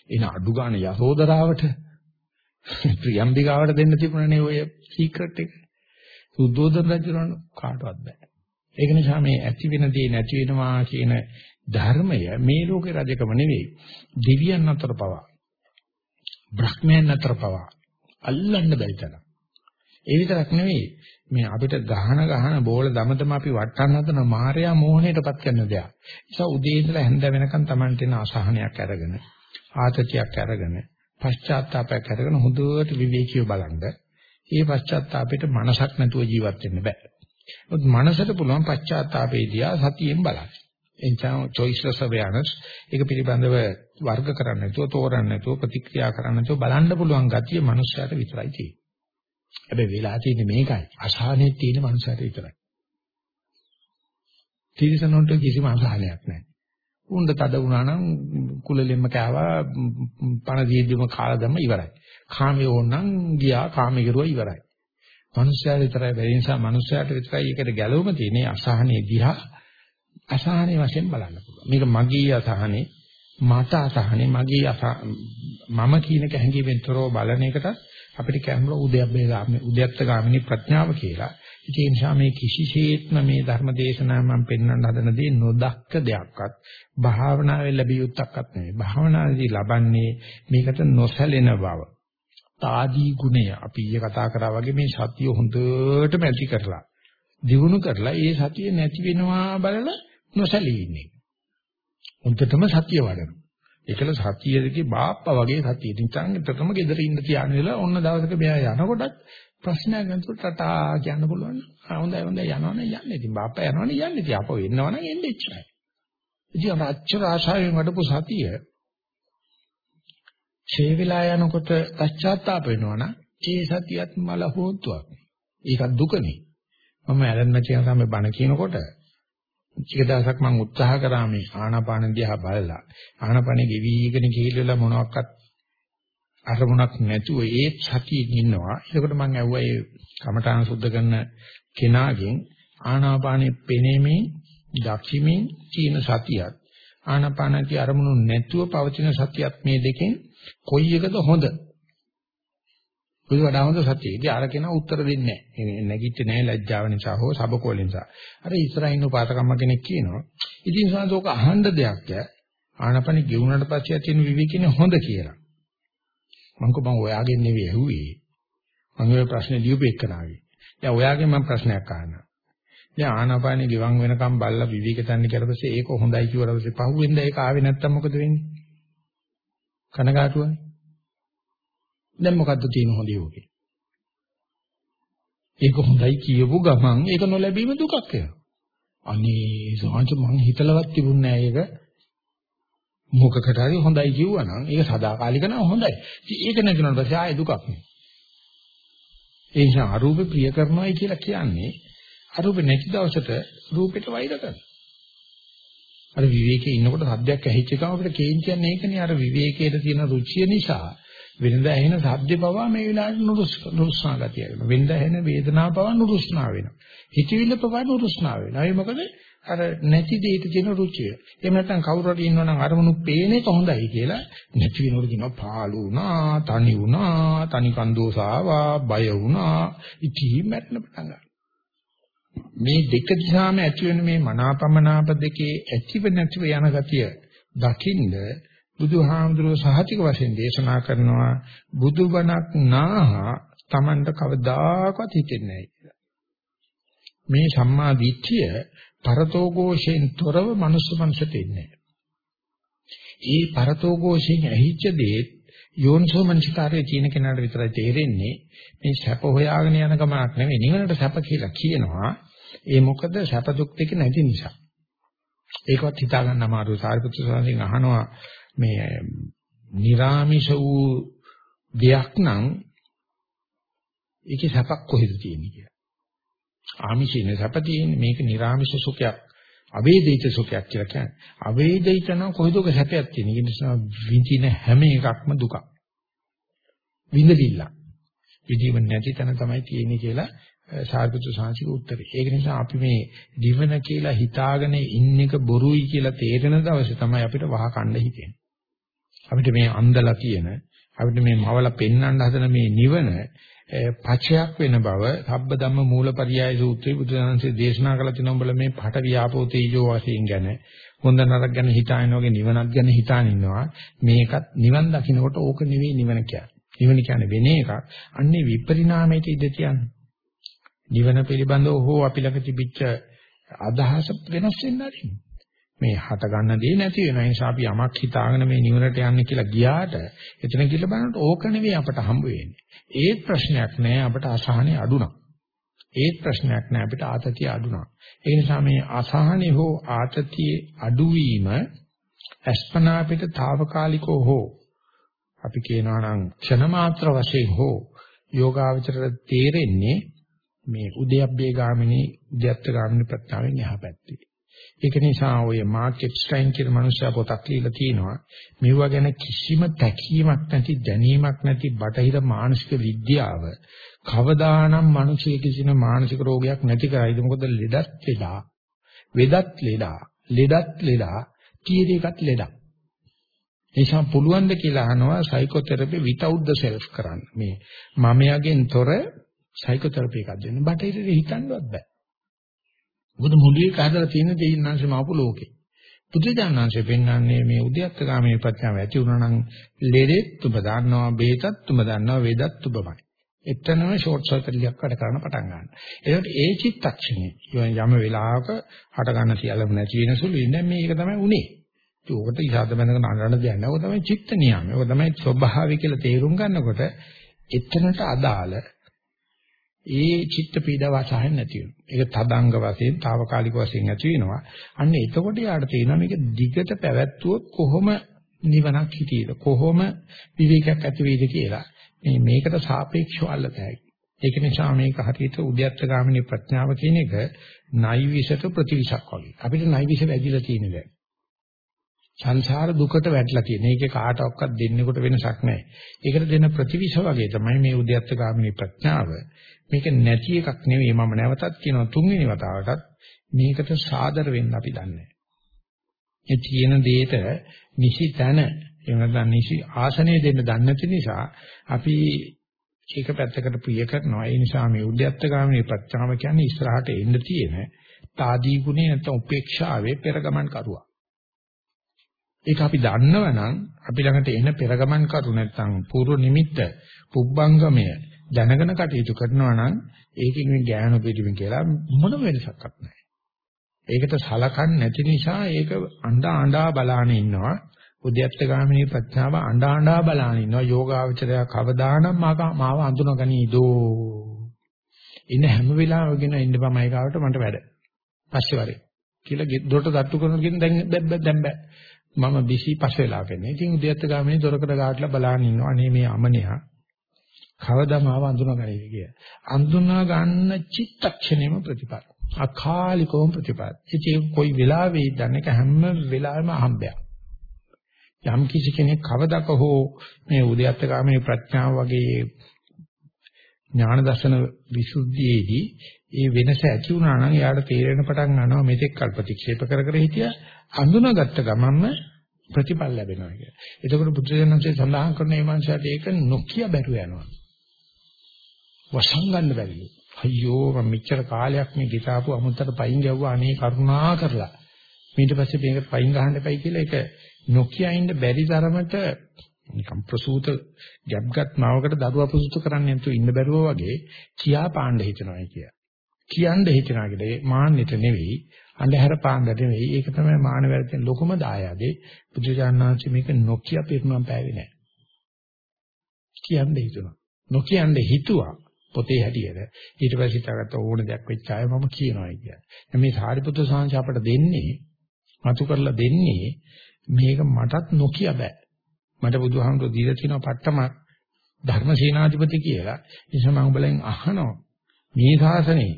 එන අඩු ගන්න යසෝදරාවට ප්‍රියම්බිකාවට දෙන්න තිබුණනේ ඔය සීක්‍රට් එක. සුද්ධෝදන රජුණන් කාටවත් බෑ. ඒක නිසා මේ ඇති වෙන දේ නැති වෙනවා කියන ධර්මය මේ ලෝකේ රජකම නෙවෙයි. දිව්‍යයන් අතර පවා. බ්‍රහ්මයන් අතර පවා අල්ලන්න බැරි තරම්. ඒ විතරක් නෙවෙයි මේ අපිට ගහන ගහන බෝල දමදම අපි වටන්න හදන මායя මෝහණයටපත් කරන දෙයක්. ඒ නිසා උදේ ඉඳලා හැන්ද වෙනකන් Taman තියෙන අසහනයක් අරගෙන ආතතියක් අරගෙන පශ්චාත්තාපයක් අරගෙන හොඳට විවේකීව බලන්න. මේ පශ්චාත්තාපෙට මනසක් නැතුව ජීවත් වෙන්න බෑ. මොකද මනසට පුළුවන් පශ්චාත්තාපේදියා සතියෙන් බලන්න. එනිසා choiceless awareness ඒක පිළිබඳව වර්ග කරන්න නැතුව තෝරන්න නැතුව ප්‍රතික්‍රියා කරන්න නැතුව බලන්න පුළුවන් ගතිය මනුස්සයාට විතරයි තියෙන්නේ. හැබැයි වෙලා තියෙන්නේ මේකයි. අසහනෙත් තියෙන මනුස්සයට විතරයි. තිරසනොන්ට කිසිම අසහනයක් නැහැ. උණ්ඩ තද වුණා නම් කුලලෙම්ම කෑවා පණ දීද්දිම කාලා දැම්ම ඉවරයි. කාමයේ ඕනනම් ගියා කාමයේ කරුවා ඉවරයි. මනුස්සයාට විතරයි බැරි නිසා මනුස්සයාට විතරයි ඒකට ගැළවෙම තියෙන්නේ අසහනේ දිහා අසහනේ වශයෙන් බලන්න පුළුවන්. මේක මගේ අසහනේ මට අසහනේ මගේ අස මම කියන කැංගීමෙන් තොරව බලන එකට අපිට කියනවා උද්‍යප්පේ ගාමිනී උද්‍යප්ත ගාමිනී ප්‍රඥාව කියලා. ඒ නිසා මේ කිසිසේත්ම මේ ධර්ම දේශනාව මම පෙන්වන්න හදන දේ නොදක්ක දෙයක්වත් භාවනාවේ ලැබිය යුත්තක්වත් නෙවෙයි. භාවනාවේදී ලබන්නේ මේකට නොසැලෙන බව. తాදී ගුණය අපි ඊයේ කතා කරා වගේ මේ සතිය හොඳටම ඇති කරලා දිනු කරලා ඒ සතිය නැති වෙනවා බලලා නොසැලී ඉන්නේ. හොඳටම සතිය වඩනවා. ඒකල සතියේදී බාප්පා වගේ සතිය නිකන් එතකම gedara ඉන්න තියාගෙන ඉලා ඔන්න දවසක මෙයා යනකොටත් ප්‍රශ්නයක් නැතුව ටටා කියන්න පුළුවන්. ආ හොඳයි හොඳයි යනවනේ යන්නේ. ඉතින් බාප්පා යනවනේ යන්නේ. ඉතින් අපෝ එන්නවනම් එන්නේ එච්චරයි. ඉතින් අච්චර ආශාවෙන් වඩපු සතිය ඡේ වෙලා යනකොට පශ්චාත්තාප වෙනවනම් ඒ සතියත් මල හොතුවක්. ඒක දුකනේ. මම ඇලෙන්න කියන තමයි බණ කියනකොට ටික දවසක් මම උත්සාහ කරා මේ ආනාපාන දිහා බලලා ආනාපානෙ ගෙවිගෙන ගිහිල්ලා මොනවාක්වත් අරමුණක් නැතුව ඒ සතියෙන් ඉන්නවා. එතකොට මම ඇහුවා ඒ කමඨාන සුද්ධ කරන කෙනාගෙන් ආනාපානෙ පෙනෙමින් දක්ෂිමින් චීන සතියත් ආනාපානති අරමුණු නැතුව පවතින සතියත් මේ දෙකෙන් කොයි එකද හොඳ? කොයි වඩා හොඳ සතිය. ඉතින් අර කෙනා උත්තර දෙන්නේ නැහැ. නැගිටින්නේ නැහැ ලැජ්ජාව නිසා හෝ සබකෝල නිසා. අර ඉස්සරහින් උපාසකම්ම කෙනෙක් කියනවා. ඉතින් සාසෝක අහන්න දෙයක් ය. ආනපනි ගෙවුනට පස්සේ තියෙන විවේකිනේ හොඳ කියලා. මං කො මං ඔයාගෙන් නෙවෙයි ඇහුවේ. මං ඔය ප්‍රශ්නේ ලියුපෙන්නනාගේ. දැන් ඔයාගෙන් මම ප්‍රශ්නයක් අහනවා. දැන් ආනාපානෙ ගිවන් වෙනකම් බල්ලා විවේක තන්නේ කරපස්සේ ඒක හොඳයි කියලා පස්සේ පහුවෙන්ද ඒක ආවේ නැත්තම් මොකද වෙන්නේ? කනගාටුවනේ. දැන් මොකද්ද තියෙන හොඳ යෝගේ? ඒක හොඳයි කියපු ගමන් ඒක නොලැබීම දුකක් වෙනවා. අනේ සමාජ මං හිතලවත් තිබුණේ නෑ ඒක. මොකකට හරි හොඳයි කිව්වනම් ඒක සදාකාලික නම් හොඳයි. ඒක නැතුනට පස්සේ ආයෙ දුකක් නේ. ඒ නිසා අරූපේ ප්‍රිය කරනවායි කියලා කියන්නේ අරූප නැති දවසට රූපෙට වෛර කරනවා. අර විවේකයේ ඉන්නකොට සද්දයක් ඇහිච්ච එකම අපිට කේන් කියන්නේ ඒකනේ අර විවේකයේ තියෙන රුචිය නිසා වෙනදා ඇහෙන සද්ද පවා මේ වෙලාවට නුරුස්නා ගතිය වෙනවා. වෙනදා ඇහෙන වේදනාව පවා නුරුස්නා වෙනවා. හිතවිල්ල පවා නුරුස්නා වෙනවා. ඒ මොකද අර නැති දෙයක තියෙන රුචිය. එහෙම නැත්නම් කවුරු හරි ඉන්නවනම් අරමුණු පේන එක හොඳයි කියලා නැති වෙනකොට කියනවා පාළු වුණා, තනි වුණා, තනි කන්දෝසාවා, බය වුණා. ඉතින් මැරෙන්න පටන් ගන්නවා. මේ දෙක දිහාම ඇති වෙන මේ මනාපමනාප දෙකේ ඇතිව නැතිව යන ගතිය දකින්ද බුදුහාමුදුරුව සහතික වශයෙන් දේශනා කරනවා බුදුබණක් නාහා Tamanට කවදාකවත් හිතෙන්නේ නැහැ කියලා. මේ සම්මා දිට්ඨිය පරතෝഘോഷයෙන් තොරව මනුස්ස මනසට එන්නේ නැහැ. ඒ පරතෝഘോഷයෙන් ඇහිච්ච දේ යෝන්සෝ මනසිකාරයේ තියෙන කෙනාට විතරයි තේරෙන්නේ මේ සැප හොයාගෙන යන ගමනක් නෙවෙයි නිවනට සැප කියලා කියනවා. ඒ මොකද සැප දුක් දෙක නැති නිසා. ඒකවත් හිතා ගන්න අමාරුයි. සාරිපුත්‍ර ස්වාමීන් අහනවා මේ निराமிෂ වූ දෙයක් නම් ඒකේ සැපක් කොහෙද තියෙන්නේ කියලා. ආමිෂයේ සැප තියෙන්නේ මේක निराමිෂ සුඛයක්. අවේදිත සුඛයක් කියලා කියන්නේ. අවේදිත නම් කොහෙද ඔක සැපයක් තියෙන්නේ. ඒ නිසා විඳින හැම එකක්ම දුකක්. විඳින්න. විඳීම නැති තැන තමයි තියෙන්නේ කියලා සාර්ගතු සාංශික උත්තරේ. ඒක නිසා අපි මේ ජීවන කියලා හිතාගෙන ඉන්න එක බොරුයි කියලා තේරෙන දවසේ තමයි අපිට වහකණ්ඩ හිතෙන්නේ. අපිට මේ අන්දලා තියෙන අපිට මේ මවල පෙන්වන්න හදන මේ නිවන පචයක් වෙන බව සබ්බ ධම්ම මූලපරියාය සූත්‍රයේ බුදුදහමසේ දේශනා කළ තිනවා උඹලා මේ පට වියාපෝ තේජෝ වශයෙන් ගැන. හොඳ නරක ගැන හිතාගෙන වගේ නිවනක් ගැන හිතාන ඉන්නවා. මේකත් නිවන් දකින්නකොට ඕක නෙවෙයි නිවන කියන්නේ. නිවන කියන්නේ වෙන එකක්. අන්නේ විපරිණාමයට ඉඳ කියන්නේ නිවන පිළිබඳව හෝ අපි ළඟ තිබිච්ච අදහස වෙනස් වෙන්න ආරින් මේ හට ගන්න දේ නැති වෙන නිසා අපි යමක් හිතාගෙන මේ නිවනට යන්නේ කියලා ගියාට එතන කියලා බලනකොට ඕක නෙවෙයි අපට හම්බ වෙන්නේ. ඒත් ප්‍රශ්නයක් නෑ අපට අසහනෙ අඩුණා. ඒත් ප්‍රශ්නයක් නෑ අපිට ආතතිය අඩුණා. ඒ නිසා මේ අසහනෙ හෝ ආතතිය අඩුවීම අස්පනා අපිට తాවකාලිකව හෝ අපි කියනවා නම් ක්ෂණ මාත්‍ර වශයෙන් හෝ යෝගාවචරයට තේරෙන්නේ මේ උද්‍යප්පේ ගාමිනී උද්‍යත්ත ගාමිනී ප්‍රත්‍යාවෙන් එහා පැත්තේ. ඒක නිසා ඔය මාර්ක් එප්ස්ටයින් කියන මනුස්සයා පොතක් ලියලා තිනවා මෙවුවා ගැන කිසිම තැකීමක් නැති දැනීමක් නැති බටහිර මානසික විද්‍යාව කවදානම් මිනිසෙක කිසිම මානසික රෝගයක් නැති කරයිද? මොකද ලෙඩත් ලෙඩා වෙදත් ලෙඩා ලෙඩත් ලෙඩා කීර එකත් ලෙඩා. නිසා පුළුවන් ද කියලා අහනවා සයිකෝതെරපි without the self කරන්න. මේ මමයාගෙන් තොර සයිකෝതെරපි එකක් දෙන්න. බටහිර හිතන්නවත් බෑ. මොකද මුලික හදලා තියෙන දෙයින්නාංශ මාපු ලෝකේ. බුදුජානනාංශයෙන් පෙන්වන්නේ මේ උද්‍යත්තගාමී ප්‍රඥාව ඇති වුණා නම් ලෙඩෙත් ඔබ දන්නවා, බේතත් ඔබ දන්නවා, වේදත් ඔබමයි. එතනම ෂෝට් සර්කිට් එකක් වැඩ කරන්න පටන් ගන්නවා. ඒකට ඒ චිත්තක්ෂණේ යම් වෙලාවක හට ගන්න සියල්ලම නැති වෙන සුළු ඉන්නේ මේක තමයි උනේ. ඒකට ඉසాత බඳගෙන අඬන දෙයක් නෑ. ඔක තමයි චිත්ත නියම. ඔක තමයි ස්වභාවය කියලා තේරුම් ගන්නකොට එතනට අදාළ ඒ චිත්ත පීඩාව අසහන නැති වෙනවා. ඒක තදංග වශයෙන්, తాවකාලික වශයෙන් ඇති වෙනවා. අන්න එතකොට යාට තේරෙනවා මේක දිගට පැවැත්වුවොත් කොහොම නිවනක් හිටියේද? කොහොම විවේකයක් ඇති වෙයිද කියලා. මේ මේකට සාපේක්ෂව අල්ලතයි. ඒක නිසා මේක හරියට උද්‍යත්ත ගාමිනී ප්‍රඥාව කියන එක නයිවිසට ප්‍රතිවිෂක් වගේ. අපිට නයිවිස වැදිලා තියෙන දැන්. සංසාර දුකට වැටලා තියෙන. ඒකේ කාටවත් දෙන්නෙකුට වෙනසක් නැහැ. ඒකට දෙන ප්‍රතිවිෂ වගේ තමයි මේ උද්‍යත්ත ගාමිනී ප්‍රඥාව. මේක නැති එකක් නෙවෙයි. මම නැවතත් කියනවා තුන්වෙනි වතාවටත් මේකට සාදර වෙන්න අපි දන්නේ ඒ තියෙන දෙයට නිසි තැන එහෙම නැත්නම් නිසි ආසනය දෙන්න දන්නේ නැති නිසා අපි ඒක පැත්තකට ප්‍රිය කරනවා. ඒ නිසා මේ උද්‍යත්ත ගාමිනී ප්‍රඥාව කියන්නේ ඉස්සරහට එන්න තියෙන తాදී ගුණේ නැත්නම් උපේක්ෂාවේ පෙරගමන් කරුවා. ඒක අපි දන්නවනම් අපි ළඟට එන පෙරගමන් කරු නැත්නම් පූර්ව නිමිත්ත පුබ්බංගමය දැනගෙන කටයුතු කරනවා නම් ඒකෙන් මේ ඥාන පිටිමින් කියලා මොන වෙනසක්වත් නැහැ. ඒකට සලකන්නේ නැති නිසා ඒක අඬා අඬා බලාගෙන ඉන්නවා. උද්‍යත්ත ගාමිනී ප්‍රඥාව අඬා අඬා බලාගෙන ඉන්නවා. යෝගාවචරය කවදානම් මාව අඳුනගනීදෝ. ඉන්න හැම වෙලාවෙගෙන ඉන්න බමයි කාවට මට වැඩ. පස්සේ වරේ. කියලා දොරට තට්ටු කරනවා කියන දැන් දැන් බෑ. මම බිසි පස් වෙලා වෙන්නේ. ඉතින් උද්‍යත්ත ගාමිනී දොරකට ගාටලා බලාගෙන ඉන්නවා. අනේ මේ අමනියා කවදාම ආව අඳුනගන්නේ කිය. අඳුනා ගන්න චිත්තක්ෂණයම ප්‍රතිපල. අකාලිකවම ප්‍රතිපල. ඉතින් කොයි වෙලාවෙයි දන්නේක හැම වෙලාවෙම අහම්බයක්. යම් කිසි කෙනෙක් කවදක හෝ මේ උද්‍යත්ත ගාමිනී ප්‍රඥාව වගේ ඥාන දර්ශන විසුද්ධියේදී ඒ වෙනස ඇති වුණා නම් එයාට තේරෙන පටන් ගන්නවා මෙතෙක් කල් ප්‍රතික්ෂේප කර කර හිටියා අඳුනගත්ත ගමන්ම ප්‍රතිඵල ලැබෙනවා කියලා. එතකොට බුදුසසුනේ සඳහන් කරන මේ මනසට ඒක නොකිය බැරුව යනවා. වසංගන්න බැරිලු. අයියෝ මම මෙච්චර කාලයක් මේ ගිතාපු අමුත්තට පයින් ගැව්වා අනේ කරුණා කරලා. ඊට පස්සේ මේක පයින් ගහන්න එපයි කියලා ඒක නොකිය ඉන්න බැරි තරමට නිකම් ප්‍රසූත ගැබ්ගත් මාවකට දරුවා ප්‍රසූත කරන්නේ නැතුව ඉන්න බැරුව වගේ කියා පාණ්ඩ හිතනවා කිය. කියන්න හිතනවා කියලා ඒ මාන්නෙට නෙවෙයි අන්ධහැර පාණ්ඩට නෙවෙයි ඒක තමයි මානවයන් ලොකුම දායාදේ බුදුජානනාංශ මේක නොකිය පිරුණම් පෑවේ නැහැ. කියන්න හිතුණා. නොකියන්න හිතුවා. පොතේ හැටියට ඊට පස්සේ හිතාගත්ත ඕන දෙයක් වෙච්ච අය මම කියනවා කියන්නේ. මේ සාරිපුත්‍ර සාංශ අපට දෙන්නේ මතු කරලා දෙන්නේ මේක මටත් නොකිය බෑ. මට බුදුහාමුදුරුවෝ දීලා තියෙනවා පට්ටමක් ධර්මසේනාධිපති කියලා. ඒ නිසා මම උඹලෙන් අහනවා මේ ශාසනේ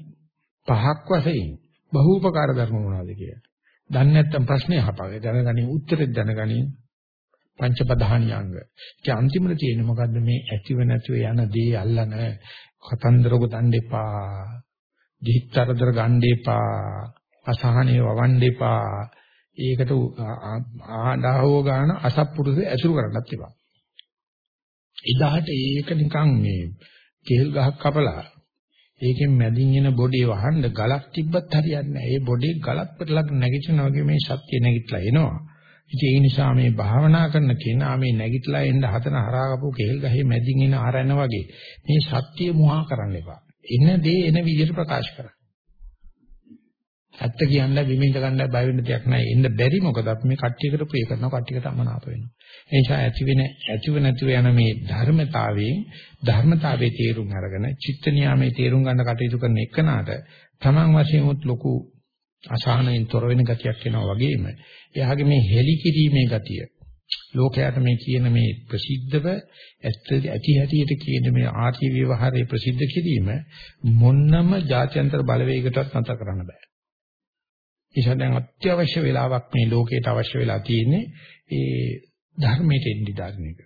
පහක් වශයෙන් බහූපකාර ධර්ම මොනවද කියලා. දන්නේ නැත්නම් ප්‍රශ්නේ අහපගේ දැනගනින් උත්තරේ දැනගනින් පංච ප්‍රධානියංග. ඒ අන්තිමට තියෙන්නේ මොකද්ද මේ ඇතිව නැතිව යන දේ අල්ලන කතන්දර ගොතන්න එපා. දිහිතරදර ගන්න එපා. අසහනේ වවන්න එපා. ඒකට ආඩාවෝ ගන්න අසත්පුරුෂ ඇසුරු කරන්නත් එපා. එදාට ඒක නිකන් මේ කෙල් ගහක් කපලා ඒකෙන් මැදින් එන බොඩේ වහන්න ගලක් තිබ්බත් හරියන්නේ නැහැ. ඒ බොඩේ ගලක් පිටලක් නැගිටිනා වගේ මේ සත්‍ය නැගිටලා එනවා. ඉතින් ඒ නිසා මේ භාවනා කරන කෙනා මේ නැගිටලා එන්න හදන හරාගපු කෙල් ගහේ මැදින් එන ආරයන වගේ මේ සත්‍ය මුවා කරන්න එපා. එන දේ එන විදිහට ප්‍රකාශ කරන්න. ඇත්ත කියන්න විමින්ද ගන්න බය වෙන්න දෙයක් නැහැ. එන්න බැරි මොකද අපි මේ කට්ටියකට ප්‍රිය කරනවා කට්ටියකට අමනාප වෙනවා. ඒ නිසා ඇති වෙන ඇතිව නැතිව යන මේ ධර්මතාවයෙන් ධර්මතාවයේ තේරුම් අරගෙන චිත්ත නියාමයේ තේරුම් ගන්න කටයුතු කරන එකනට තමන් වශයෙන් උත් ලොකු අසහනයෙන් තොර වෙන ගතියක් එනවා වගේම එයාගේ මේ හෙලි කිරීමේ ගතිය ලෝකයට මේ කියන මේ ප්‍රසිද්ධව ඇති හැටියට කියන මේ ආර්ය විවහාරයේ ප්‍රසිද්ධ කිරීම මොන්නම ජාත්‍යන්තර බලවේගයකටවත් නැතර කරන්න බෑ. ඒසෙන් දැන් අත්‍යවශ්‍ය වෙලාවක් මේ ලෝකයට අවශ්‍ය වෙලා තියෙන්නේ ඒ ධර්මයට එන්නේ දාන එක.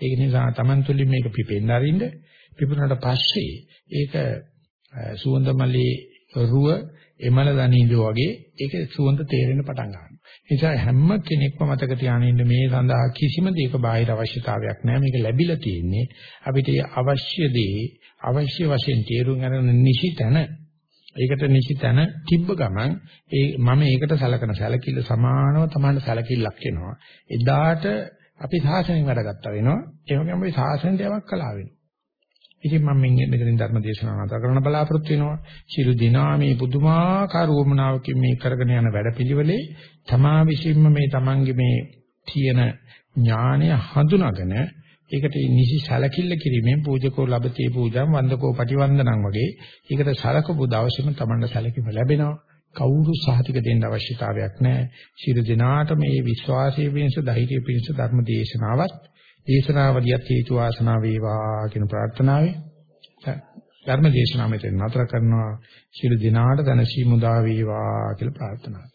ඒක නිසා Taman තුලින් මේක පිපෙන්න අරින්න පිපුණාට පස්සේ ඒක සුවඳමලී රුව එමල දනීදෝ වගේ ඒක සුවඳ තේරෙන්න පටන් ගන්නවා. ඒ නිසා හැම කෙනෙක්ම මතක තියාගෙන මේ සඳහා කිසිම දෙයක බාහිර අවශ්‍යතාවයක් නැහැ. මේක ලැබිලා තියෙන්නේ අපිට අවශ්‍ය දේ අවශ්‍ය වශයෙන් තේරුම් ගන්න නිසි තැන ඒකට නිසි තැන තිබ්බ ගමන් ඒ මම ඒකට සලකන සැලකිල්ල සමානව තමයි සැලකිල්ලක් එනවා. එදාට අපි සාසනෙන් වැඩ ගත්තා වෙනවා. ඒ වගේම අපි සාසනෙට යමක් කළා වෙනවා. ඉතින් මම මෙන්න මෙතනින් ධර්ම දේශනාව නතර කරන්න බලාපොරොත්තු වෙනවා. ශිරු දිනා මේ පුදුමාකාර වමනාවකින් මේ කරගෙන යන වැඩපිළිවෙලේ තමා විසින්ම මේ තමන්ගේ මේ තියෙන ඥානය හඳුනාගෙන ඒකට නිසි සැලකිල්ල කිරීමෙන් පූජකෝ ලබතේ පූජාම් වන්දකෝ පටිවන්දනං වගේ ඒකට සලකපු දවසේම තමන්ට සැලකීම ලැබෙනවා. කවුරු සහතික දෙන්න අවශ්‍යතාවයක් නැහැ. ශිරු දිනාට මේ විශ්වාසයේ වෙනස ධෛර්යයේ පිණිස ධර්ම දේශනාවත් දේශනාවලියත් හේතු වාසනා වේවා කියන ප්‍රාර්ථනාවෙන් ධර්ම දේශනාව මෙතන නතර කරනවා. ශිරු දිනාට දැනසීම උදා වේවා කියලා ප්‍රාර්ථනා